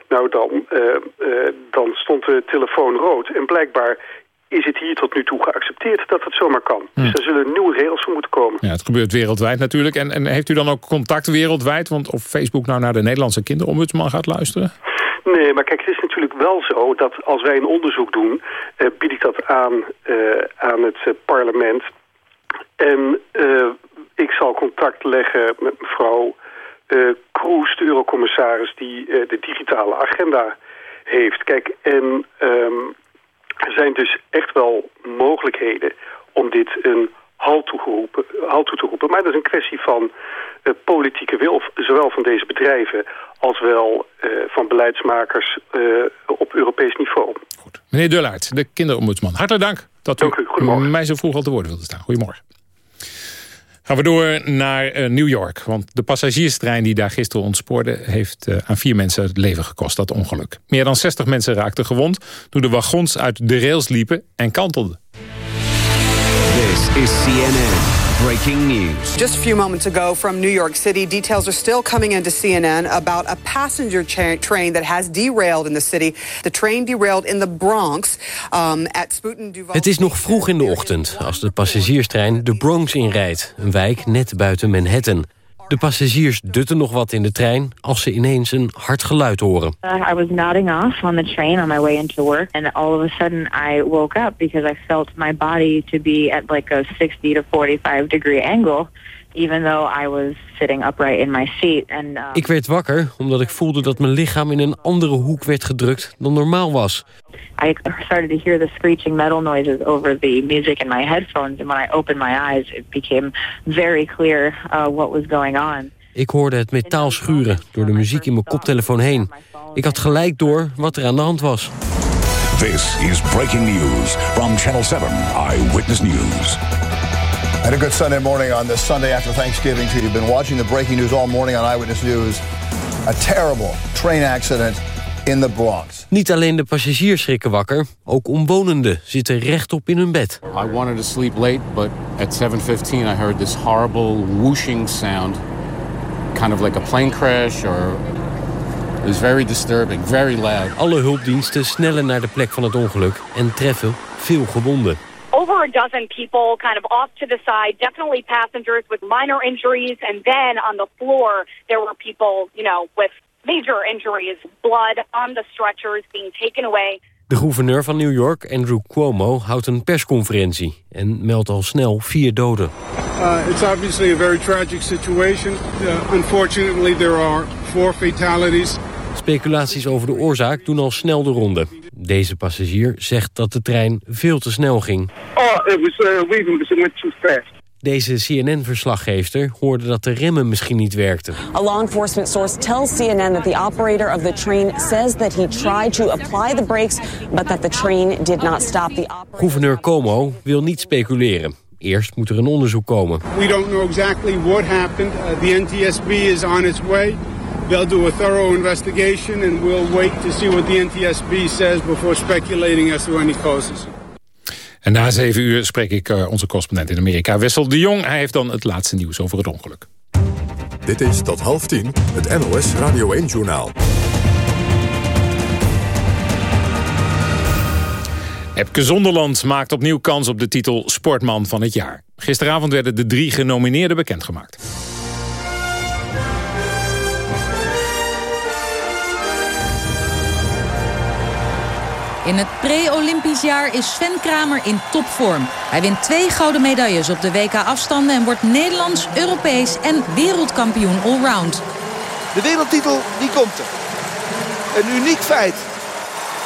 nou, dan, uh, dan stond de telefoon rood. En blijkbaar is het hier tot nu toe geaccepteerd dat het zomaar kan. Hm. Dus er zullen nieuwe regels voor moeten komen. Ja, het gebeurt wereldwijd natuurlijk. En, en heeft u dan ook contact wereldwijd? Want of Facebook nou naar de Nederlandse kinderombudsman gaat luisteren? Nee, maar kijk, het is natuurlijk wel zo dat als wij een onderzoek doen... Uh, bied ik dat aan, aan het parlement. En ik zal contact leggen met mevrouw Kroes, de eurocommissaris... die de digitale agenda heeft. Kijk, en um, er zijn dus echt wel mogelijkheden om dit een halt toe, halt toe te roepen. Maar dat is een kwestie van uh, politieke wil, zowel van deze bedrijven als wel uh, van beleidsmakers uh, op Europees niveau. Goed. Meneer Dullaert, de kinderombudsman, hartelijk dank dat dank u, mij zo vroeg al te woorden wilde staan. Goedemorgen. Gaan we door naar uh, New York. Want de passagierstrein die daar gisteren ontspoorde... heeft uh, aan vier mensen het leven gekost, dat ongeluk. Meer dan 60 mensen raakten gewond... toen de wagons uit de rails liepen en kantelden. This is CNN. Breaking news. Just a few moments ago from New York City, details are still coming into CNN about a passenger tra train that has derailed in the city. The train derailed in the Bronx um, at Spooten Duval. Het is nog vroeg in de ochtend als de passagierstrein de Bronx inrijdt, een wijk net buiten Manhattan. De passagiers dutten nog wat in de trein als ze ineens een hard geluid horen. Uh, I was nodding off on the train on my way into work and all of a sudden I woke up because I felt my body to be at like a 60 to 45 degree angle even though I was sitting upright in my seat. And, uh... Ik werd wakker omdat ik voelde dat mijn lichaam in een andere hoek werd gedrukt dan normaal was. I started to hear the screeching metal noises over the music in my headphones. And when I opened my eyes, it became very clear uh, what was going on. Ik hoorde het metaal schuren door de muziek in mijn koptelefoon heen. Ik had gelijk door wat er aan de hand was. This is breaking news from Channel 7 Eyewitness News. And a good Sunday morning on this Sunday after Thanksgiving to you. You've been watching the breaking news all morning on Eyewitness News. A terrible train accident in the Bronx. Niet alleen de passagiers schrikken wakker, ook omwonenden zitten rechtop in hun bed. I wanted to sleep late, but at 7:15 I heard this horrible whooshing sound, kind of like a plane crash or it was very disturbing, very loud. Alle hulpdiensten snellen naar de plek van het ongeluk en treffen veel gewonden. Over a dozen people kind of off to the side, definitely passengers with minor injuries. And then on the floor, there were people, you know, with major injuries, blood on the stretchers being taken away. De gouverneur van New York, Andrew Cuomo, houdt een persconferentie en meldt al snel vier doden. Uh, it's obviously a very tragic situation. Uh, unfortunately, there are four fatalities. Speculaties over de oorzaak doen al snel de ronde. Deze passagier zegt dat de trein veel te snel ging. Oh, it was uh, because it went too fast. Deze CNN-verslaggeefster hoorde dat de remmen misschien niet werkten. A law enforcement source tells CNN that the operator of the train says that he tried to apply the brakes, but that the train did not stop. The Gouverneur Como wil niet speculeren. Eerst moet er een onderzoek komen. We don't know exactly what happened. Uh, the NTSB is on its way. They'll do a thorough investigation and we'll wait to see what the NTSB says before speculating as to any causes. En na zeven uur spreek ik uh, onze correspondent in Amerika, Wessel de Jong. Hij heeft dan het laatste nieuws over het ongeluk. Dit is tot half tien het NOS Radio 1-journaal. Epke Zonderland maakt opnieuw kans op de titel Sportman van het jaar. Gisteravond werden de drie genomineerden bekendgemaakt. In het pre-Olympisch jaar is Sven Kramer in topvorm. Hij wint twee gouden medailles op de WK-afstanden... en wordt Nederlands, Europees en wereldkampioen allround. De wereldtitel, die komt er. Een uniek feit.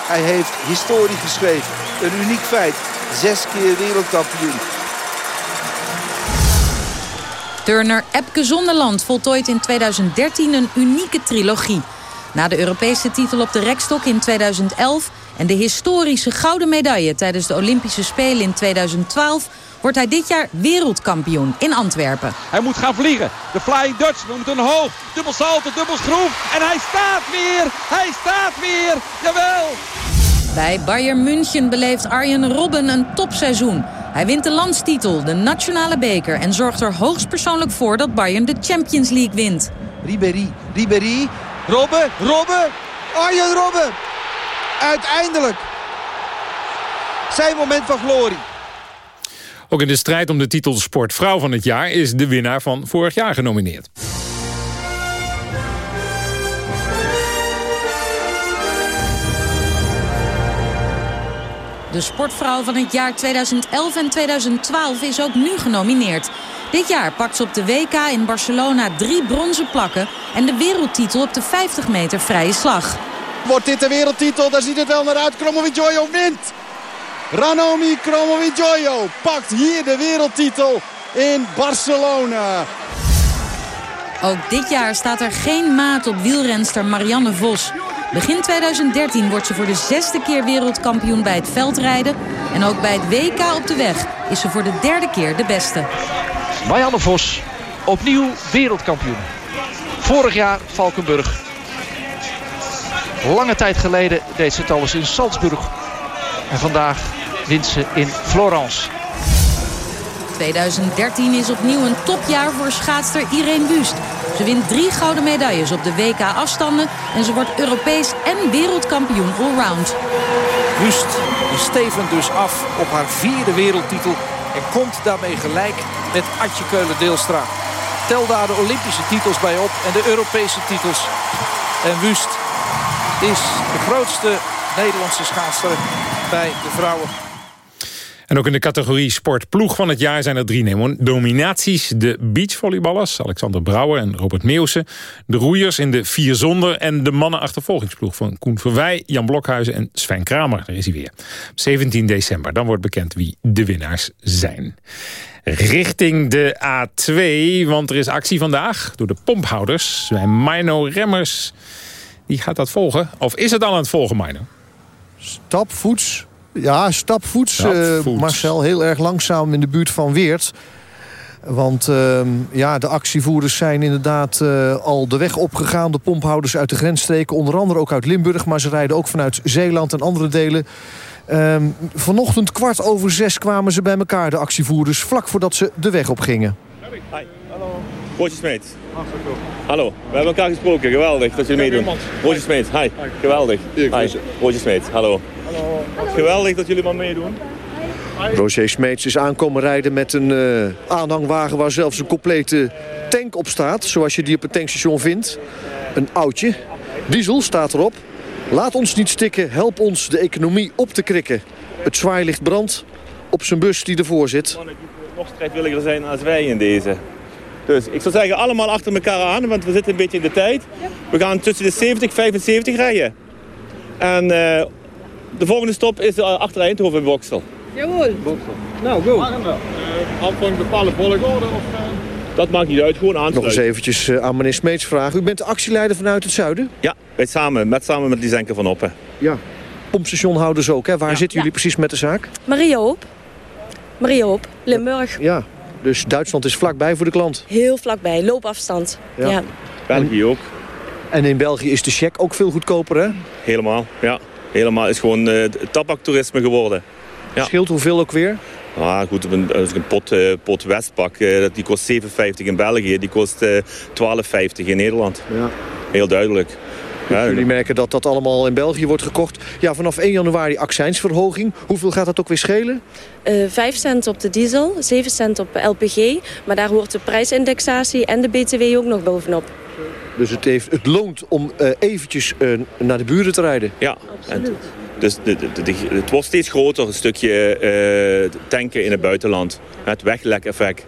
Hij heeft historie geschreven. Een uniek feit. Zes keer wereldkampioen. Turner Epke Zonderland voltooit in 2013 een unieke trilogie. Na de Europese titel op de rekstok in 2011 en de historische gouden medaille tijdens de Olympische Spelen in 2012 wordt hij dit jaar wereldkampioen in Antwerpen. Hij moet gaan vliegen. De Flying Dutch, we moeten hoog. Dubbel salto, dubbel schroef. En hij staat weer. Hij staat weer. Jawel. Bij Bayern München beleeft Arjen Robben een topseizoen. Hij wint de landstitel, de nationale beker... en zorgt er hoogstpersoonlijk voor dat Bayern de Champions League wint. Ribéry, Ribéry, Robben, Robben, Arjen Robben. Uiteindelijk. Zijn moment van glorie. Ook in de strijd om de titel Sportvrouw van het jaar... is de winnaar van vorig jaar genomineerd. De sportvrouw van het jaar 2011 en 2012 is ook nu genomineerd. Dit jaar pakt ze op de WK in Barcelona drie bronzen plakken... en de wereldtitel op de 50 meter vrije slag. Wordt dit de wereldtitel? Daar ziet het wel naar uit. Kromowidjojo wint. Ranomi Kromowidjojo pakt hier de wereldtitel in Barcelona. Ook dit jaar staat er geen maat op wielrenster Marianne Vos. Begin 2013 wordt ze voor de zesde keer wereldkampioen bij het veldrijden. En ook bij het WK op de weg is ze voor de derde keer de beste. Marianne Vos, opnieuw wereldkampioen. Vorig jaar Valkenburg. Lange tijd geleden deed ze het al eens in Salzburg. En vandaag wint ze in Florence. 2013 is opnieuw een topjaar voor schaatster Irene Wust. Ze wint drie gouden medailles op de WK-afstanden... en ze wordt Europees en wereldkampioen allround. Wust stevend dus af op haar vierde wereldtitel... en komt daarmee gelijk met Atje Keulen-Deelstra. Tel daar de Olympische titels bij op en de Europese titels. En Wust is de grootste Nederlandse schaatster bij de vrouwen. En ook in de categorie sportploeg van het jaar zijn er drie nominaties. De beachvolleyballers, Alexander Brouwer en Robert Meeuwsen. De roeiers in de vier zonder. En de mannenachtervolgingsploeg van Koen Verwij, Jan Blokhuizen en Sven Kramer. Daar is hij weer. 17 december, dan wordt bekend wie de winnaars zijn. Richting de A2, want er is actie vandaag door de pomphouders. Bij Mino Remmers, die gaat dat volgen. Of is het al aan het volgen, Mino? Stapvoets ja, stapvoets, Stapvoets. Uh, Marcel. Heel erg langzaam in de buurt van Weert. Want uh, ja, de actievoerders zijn inderdaad uh, al de weg opgegaan. De pomphouders uit de grensstreken, onder andere ook uit Limburg. Maar ze rijden ook vanuit Zeeland en andere delen. Uh, vanochtend kwart over zes kwamen ze bij elkaar, de actievoerders. Vlak voordat ze de weg op gingen. Hi. Roosje Smeet. Hallo, we hebben elkaar gesproken. Geweldig dat jullie meedoen. Roosje Smeet, hi. Geweldig. Hi, Roosje Smeet, hallo. Hallo. Geweldig dat jullie maar meedoen. Roger Smeets is aankomen rijden met een uh, aanhangwagen... waar zelfs een complete tank op staat, zoals je die op het tankstation vindt. Een oudje. Diesel staat erop. Laat ons niet stikken, help ons de economie op te krikken. Het zwaailicht brandt op zijn bus die ervoor zit. Nog strijdwilliger zijn als wij in deze. Dus ik zou zeggen, allemaal achter elkaar aan, want we zitten een beetje in de tijd. We gaan tussen de 70 en 75 rijden. En uh, de volgende stop is achter Eindhoven in Boksel. Jawohl. Nou, go. Mag hem wel. Uh, afval bepaalde volgorde? Of. Dat maakt niet uit, gewoon aansluiten. Nog eens eventjes uh, aan meneer Smeets vragen. U bent de actieleider vanuit het zuiden? Ja, wij samen, met, samen met Lisenke van Oppen. Ja. Pompstationhouders ook, hè? Waar ja. zitten jullie ja. precies met de zaak? Mariehoop. Mariehoop, Limburg. Ja, dus Duitsland is vlakbij voor de klant? Heel vlakbij, loopafstand. Ja. ja. België ook. En in België is de check ook veel goedkoper, hè? Helemaal, ja. Helemaal. is gewoon uh, tabaktoerisme geworden. Ja. Scheelt hoeveel ook weer? Ah, goed, een, een pot, uh, pot Westpak, uh, die kost 7,50 in België. Die kost uh, 12,50 in Nederland. Ja. Heel duidelijk. Dus ja, jullie merken dat dat allemaal in België wordt gekocht. Ja, vanaf 1 januari accijnsverhoging. Hoeveel gaat dat ook weer schelen? Uh, 5 cent op de diesel, 7 cent op LPG. Maar daar hoort de prijsindexatie en de BTW ook nog bovenop. Dus het, heeft, het loont om uh, eventjes uh, naar de buren te rijden? Ja, en, dus de, de, de, het wordt steeds groter, een stukje uh, tanken in het buitenland. Het weglek-effect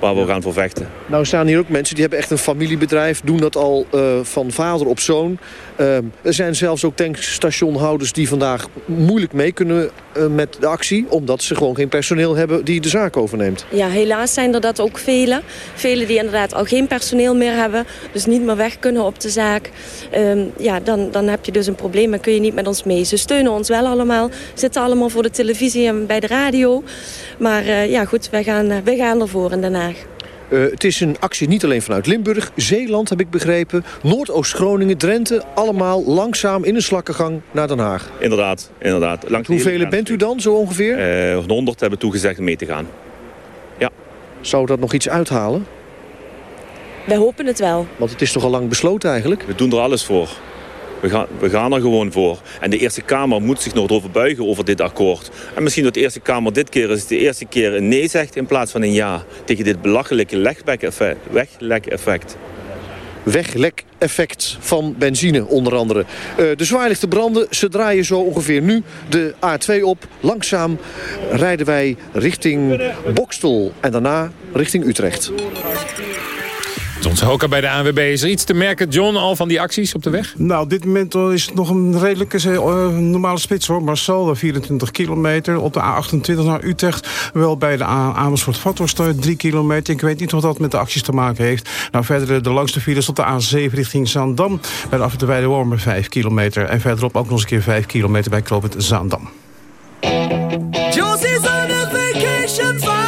waar we gaan voor vechten. Nou staan hier ook mensen die hebben echt een familiebedrijf... doen dat al uh, van vader op zoon. Uh, er zijn zelfs ook tankstationhouders die vandaag moeilijk mee kunnen uh, met de actie... omdat ze gewoon geen personeel hebben die de zaak overneemt. Ja, helaas zijn er dat ook velen. Velen die inderdaad al geen personeel meer hebben... dus niet meer weg kunnen op de zaak. Um, ja, dan, dan heb je dus een probleem en kun je niet met ons mee. Ze steunen ons wel allemaal, zitten allemaal voor de televisie en bij de radio... Maar uh, ja, goed, wij gaan, uh, wij gaan ervoor in Den Haag. Eh, het is een actie niet alleen vanuit Limburg, Zeeland heb ik begrepen... Noordoost-Groningen, Drenthe, allemaal langzaam in een slakkengang naar Den Haag. Inderdaad, inderdaad. Langs Hoeveel bent u dan zo ongeveer? grens. Eh, 100 hebben toegezegd om mee te gaan. Ja. Zou dat nog iets uithalen? Wij hopen het wel. Want het is toch al lang besloten eigenlijk? We doen er alles voor. We gaan, we gaan er gewoon voor. En de Eerste Kamer moet zich nog over buigen over dit akkoord. En misschien dat de Eerste Kamer dit keer is de eerste keer een nee zegt... in plaats van een ja tegen dit belachelijke weglek-effect. Weglek-effect. van benzine onder andere. Eh, de zwaailichten branden, ze draaien zo ongeveer nu de A2 op. Langzaam rijden wij richting Bokstel en daarna richting Utrecht. John Hoka bij de ANWB. Is er iets te merken, John, al van die acties op de weg? Nou, op dit moment is het nog een redelijke uh, normale spits hoor. Marcel, 24 kilometer. Op de A28 naar Utrecht. Wel bij de A Amersfoort-Vathorst 3 kilometer. Ik weet niet wat dat met de acties te maken heeft. Nou, verder de langste files op de A7 richting Zaandam. Bij de Afrit de Wormen 5 kilometer. En verderop ook nog eens een keer 5 kilometer bij Kloopend Zaandam. Josie's on a vacation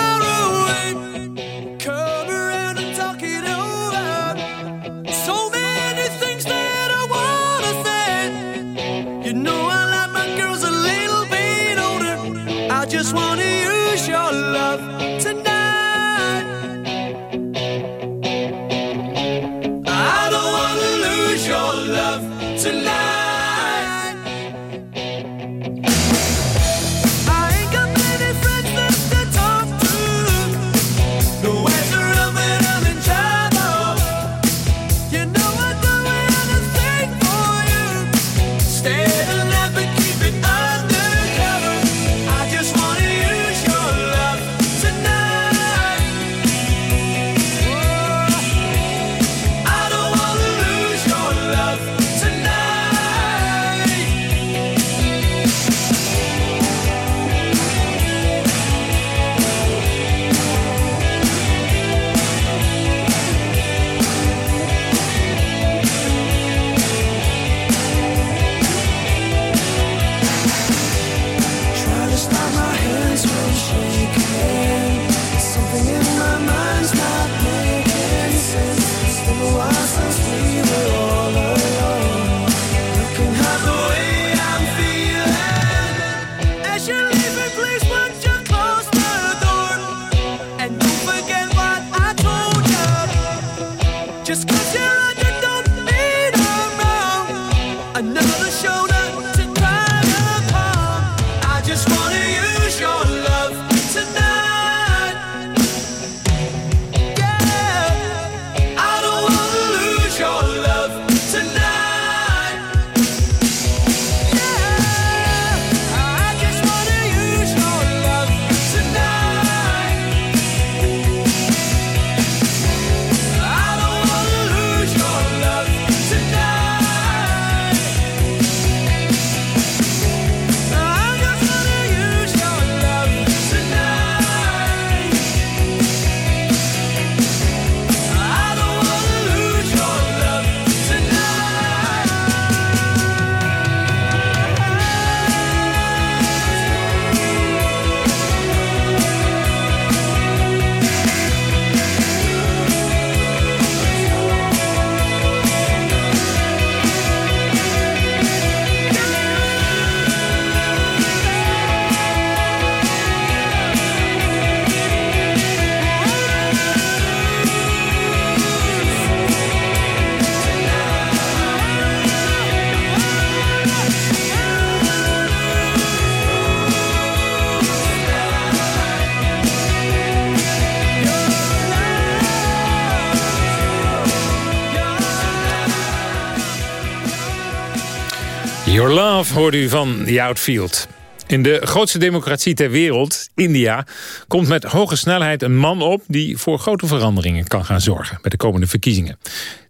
Love hoorde u van The Outfield. In de grootste democratie ter wereld, India, komt met hoge snelheid een man op... die voor grote veranderingen kan gaan zorgen bij de komende verkiezingen.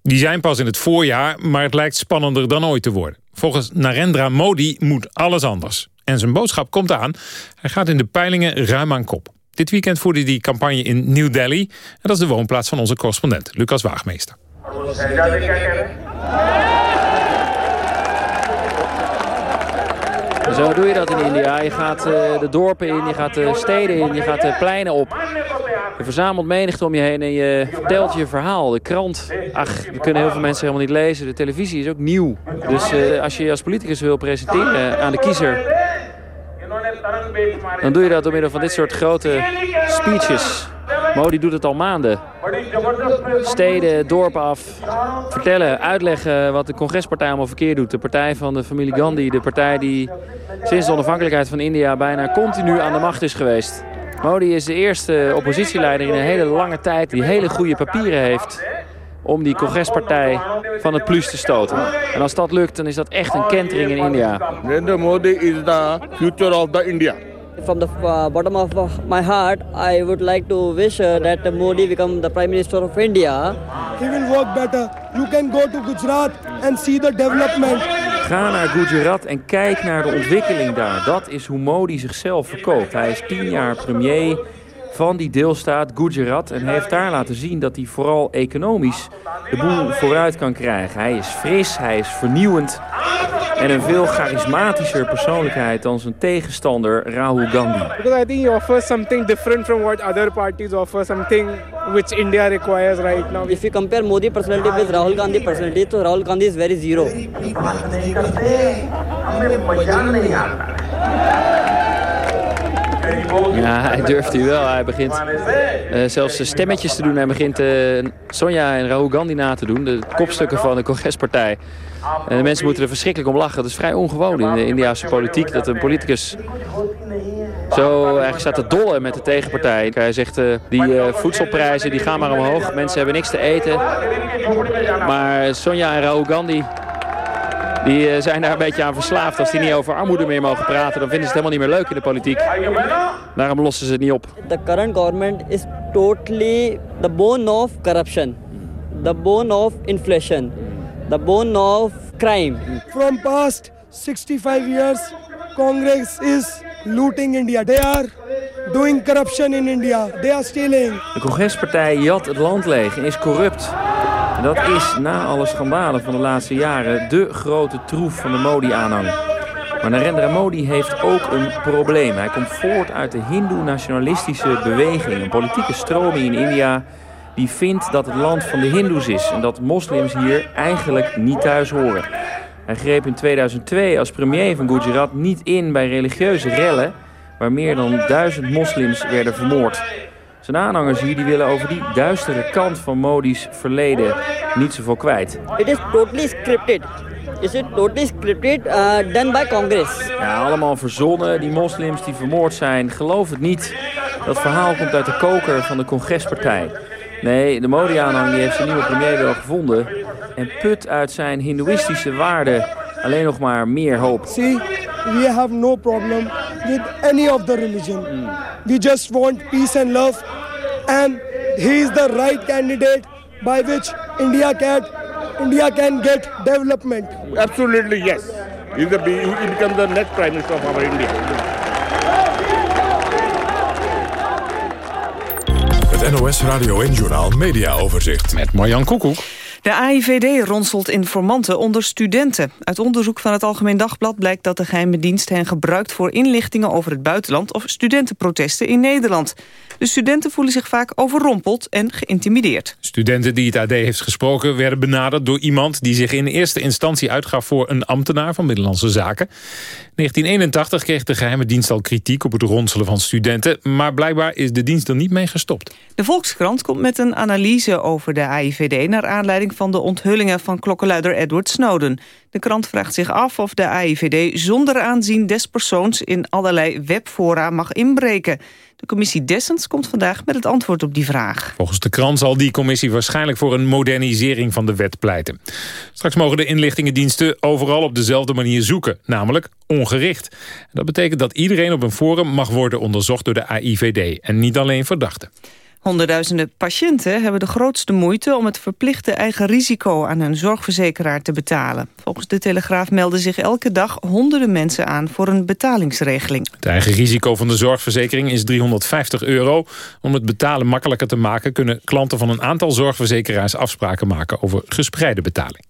Die zijn pas in het voorjaar, maar het lijkt spannender dan ooit te worden. Volgens Narendra Modi moet alles anders. En zijn boodschap komt aan. Hij gaat in de peilingen ruim aan kop. Dit weekend voerde hij campagne in New Delhi. En dat is de woonplaats van onze correspondent, Lucas Waagmeester. Zo doe je dat in India. Je gaat eh, de dorpen in, je gaat de steden in, je gaat de pleinen op. Je verzamelt menigte om je heen en je vertelt je verhaal. De krant, ach, dat kunnen heel veel mensen helemaal niet lezen. De televisie is ook nieuw. Dus eh, als je je als politicus wil presenteren aan de kiezer... dan doe je dat door middel van dit soort grote speeches. Modi doet het al maanden. Steden, dorpen af. Vertellen, uitleggen wat de congrespartij allemaal verkeerd doet. De partij van de familie Gandhi. De partij die sinds de onafhankelijkheid van India bijna continu aan de macht is geweest. Modi is de eerste oppositieleider in een hele lange tijd die hele goede papieren heeft om die congrespartij van het plus te stoten. En als dat lukt, dan is dat echt een kentering in India. Narendra Modi is the future of the India. From the uh, bottom of my heart, I would like to wish uh, that Modi become the Prime Minister of India. He will work better. You can go to Gujarat and see the development. Ga naar Gujarat en kijk naar de ontwikkeling daar. Dat is hoe Modi zichzelf verkoopt. Hij is tien jaar premier van die deelstaat Gujarat en heeft daar laten zien dat hij vooral economisch de boel vooruit kan krijgen. Hij is fris, hij is vernieuwend en een veel charismatischer persoonlijkheid dan zijn tegenstander Rahul Gandhi. Because I think he offers something different from what other parties offer, something which India requires right now. If you compare Modi personality with Rahul Gandhi personality, so Rahul Gandhi is very zero. Ja, hij durft hij wel. Hij begint uh, zelfs stemmetjes te doen. Hij begint uh, Sonja en Rahul Gandhi na te doen. De kopstukken van de congrespartij. En de mensen moeten er verschrikkelijk om lachen. Dat is vrij ongewoon in de Indiase politiek. Dat een politicus zo eigenlijk staat te dollen met de tegenpartij. Hij zegt, uh, die voedselprijzen die gaan maar omhoog. Mensen hebben niks te eten. Maar Sonja en Rahul Gandhi... Die uh, zijn daar een beetje aan verslaafd. Als die niet over armoede meer mogen praten, dan vinden ze het helemaal niet meer leuk in de politiek. Daarom lossen ze het niet op. The current government is totally the bone of corruption. The bone of inflation. The bone of crime. From past 65 years, Congress is looting India. They are doing corruption in India. They are stealing. De congrespartij jat het land leeg en is corrupt. Dat is na alle schandalen van de laatste jaren de grote troef van de Modi-aanhang. Maar Narendra Modi heeft ook een probleem. Hij komt voort uit de hindoe-nationalistische beweging. Een politieke stroming in India die vindt dat het land van de hindoes is... en dat moslims hier eigenlijk niet thuis horen. Hij greep in 2002 als premier van Gujarat niet in bij religieuze rellen... waar meer dan duizend moslims werden vermoord. Zijn aanhangers hier die willen over die duistere kant van Modi's verleden niet zoveel kwijt. It is totally scripted. Is it totally scripted uh, done by Congress? Ja, allemaal verzonnen. Die moslims die vermoord zijn, geloof het niet. Dat verhaal komt uit de koker van de congrespartij. Nee, de Modi-aanhang heeft zijn nieuwe premier wel gevonden... en put uit zijn hindoeïstische waarden alleen nog maar meer hoop. See, we have no problem with any of the religion. We just want peace and love. And he is the right candidate by which India can, India can get development. Absolutely, yes. He's the, he becomes the next prime minister of our India. Het NOS Radio 1 Journaal Media Overzicht. Met Marjan Koekoek. De AIVD ronselt informanten onder studenten. Uit onderzoek van het Algemeen Dagblad blijkt dat de geheime dienst hen gebruikt voor inlichtingen over het buitenland of studentenprotesten in Nederland. De studenten voelen zich vaak overrompeld en geïntimideerd. Studenten die het AD heeft gesproken werden benaderd door iemand die zich in eerste instantie uitgaf voor een ambtenaar van Middellandse Zaken. In 1981 kreeg de geheime dienst al kritiek op het ronselen van studenten, maar blijkbaar is de dienst er niet mee gestopt. De Volkskrant komt met een analyse over de AIVD naar aanleiding van de onthullingen van klokkenluider Edward Snowden. De krant vraagt zich af of de AIVD zonder aanzien des persoons in allerlei webfora mag inbreken. De commissie Dessens komt vandaag met het antwoord op die vraag. Volgens de krant zal die commissie waarschijnlijk voor een modernisering van de wet pleiten. Straks mogen de inlichtingendiensten overal op dezelfde manier zoeken, namelijk ongericht. Dat betekent dat iedereen op een forum mag worden onderzocht door de AIVD en niet alleen verdachten. Honderdduizenden patiënten hebben de grootste moeite om het verplichte eigen risico aan hun zorgverzekeraar te betalen. Volgens de Telegraaf melden zich elke dag honderden mensen aan voor een betalingsregeling. Het eigen risico van de zorgverzekering is 350 euro. Om het betalen makkelijker te maken kunnen klanten van een aantal zorgverzekeraars afspraken maken over gespreide betaling.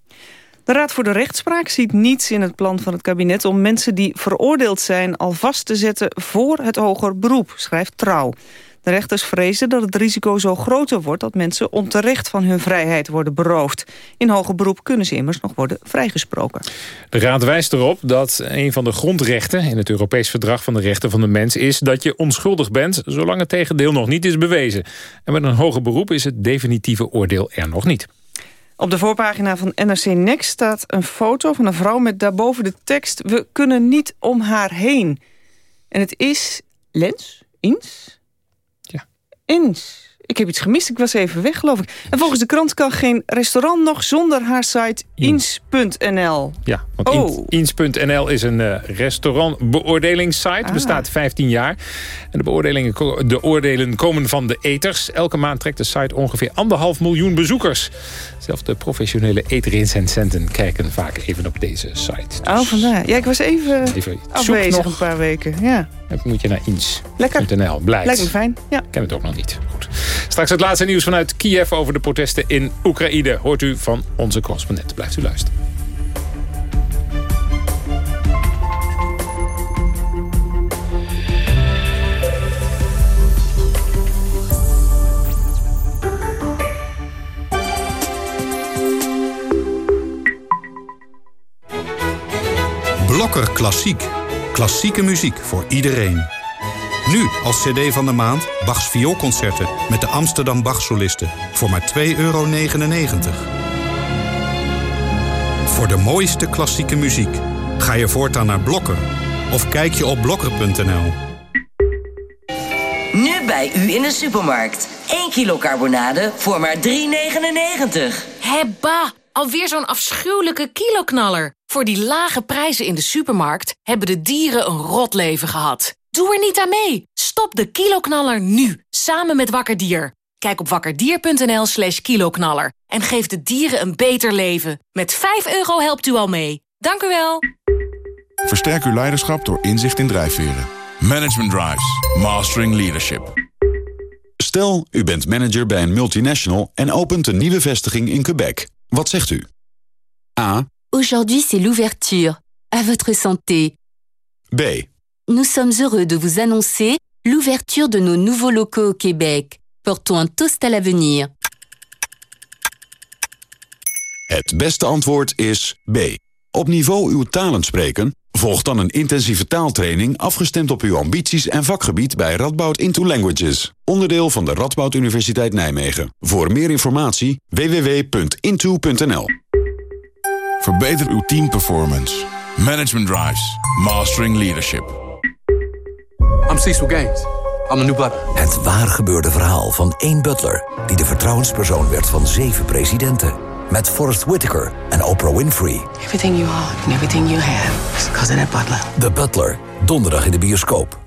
De Raad voor de Rechtspraak ziet niets in het plan van het kabinet... om mensen die veroordeeld zijn al vast te zetten voor het hoger beroep, schrijft Trouw. De rechters vrezen dat het risico zo groter wordt... dat mensen onterecht van hun vrijheid worden beroofd. In hoger beroep kunnen ze immers nog worden vrijgesproken. De Raad wijst erop dat een van de grondrechten... in het Europees Verdrag van de Rechten van de Mens is... dat je onschuldig bent zolang het tegendeel nog niet is bewezen. En met een hoger beroep is het definitieve oordeel er nog niet. Op de voorpagina van NRC Next staat een foto van een vrouw... met daarboven de tekst... We kunnen niet om haar heen. En het is Lens? Ins? Ins. Ik heb iets gemist, ik was even weg, geloof ik. En volgens de krant kan geen restaurant nog zonder haar site ins.nl. Ja, want Oh. ins.nl is een eh, restaurantbeoordelingssite. Ah. Bestaat 15 jaar. En de, beoordelingen, de oordelen komen van de eters. Elke maand trekt de site ongeveer anderhalf miljoen bezoekers. Zelfs de professionele eetrecensenten kijken vaak even op deze site. Oh, vandaar. Ja, ik was even, Even afwezig nog. een paar weken. Ja. Dan moet je naar Lekker. ins.nl. Blijkt. Lijkt me fijn. Ja. Ik ken het ook nog niet. Goed. Straks het laatste nieuws vanuit Kiev over de protesten in Oekraïne. Hoort u van onze correspondent. Blijft u luisteren. Blokker Klassiek. Klassieke muziek voor iedereen. Nu als cd van de maand Bachs vioolconcerten met de Amsterdam Bachsolisten voor maar 2,99 euro. Voor de mooiste klassieke muziek ga je voortaan naar Blokker of kijk je op blokker.nl. Nu bij u in de supermarkt. 1 kilo carbonade voor maar 3,99. Hebba, alweer zo'n afschuwelijke kiloknaller. Voor die lage prijzen in de supermarkt hebben de dieren een rot leven gehad. Doe er niet aan mee. Stop de kiloknaller nu, samen met Wakker Dier. Kijk op wakkerdier.nl slash kiloknaller en geef de dieren een beter leven. Met 5 euro helpt u al mee. Dank u wel. Versterk uw leiderschap door inzicht in drijfveren. Management Drives. Mastering Leadership. Stel, u bent manager bij een multinational en opent een nieuwe vestiging in Quebec. Wat zegt u? A. Aujourd'hui, c'est l'ouverture. À votre santé. B. Nous sommes heureux de vous annoncer l'ouverture de nos nouveaux locaux au Québec. Portons un toast à l'avenir. Het beste antwoord is B. Op niveau uw talen spreken? Volg dan een intensieve taaltraining afgestemd op uw ambities en vakgebied bij Radboud Into Languages. Onderdeel van de Radboud Universiteit Nijmegen. Voor meer informatie www.into.nl Verbeter uw teamperformance. Management Drives. Mastering Leadership. I'm Cecil Gaines. I'm the new butler. Het waar gebeurde verhaal van één butler... die de vertrouwenspersoon werd van zeven presidenten. Met Forrest Whitaker en Oprah Winfrey. Everything you are and everything you have is because of that butler. The Butler, donderdag in de bioscoop.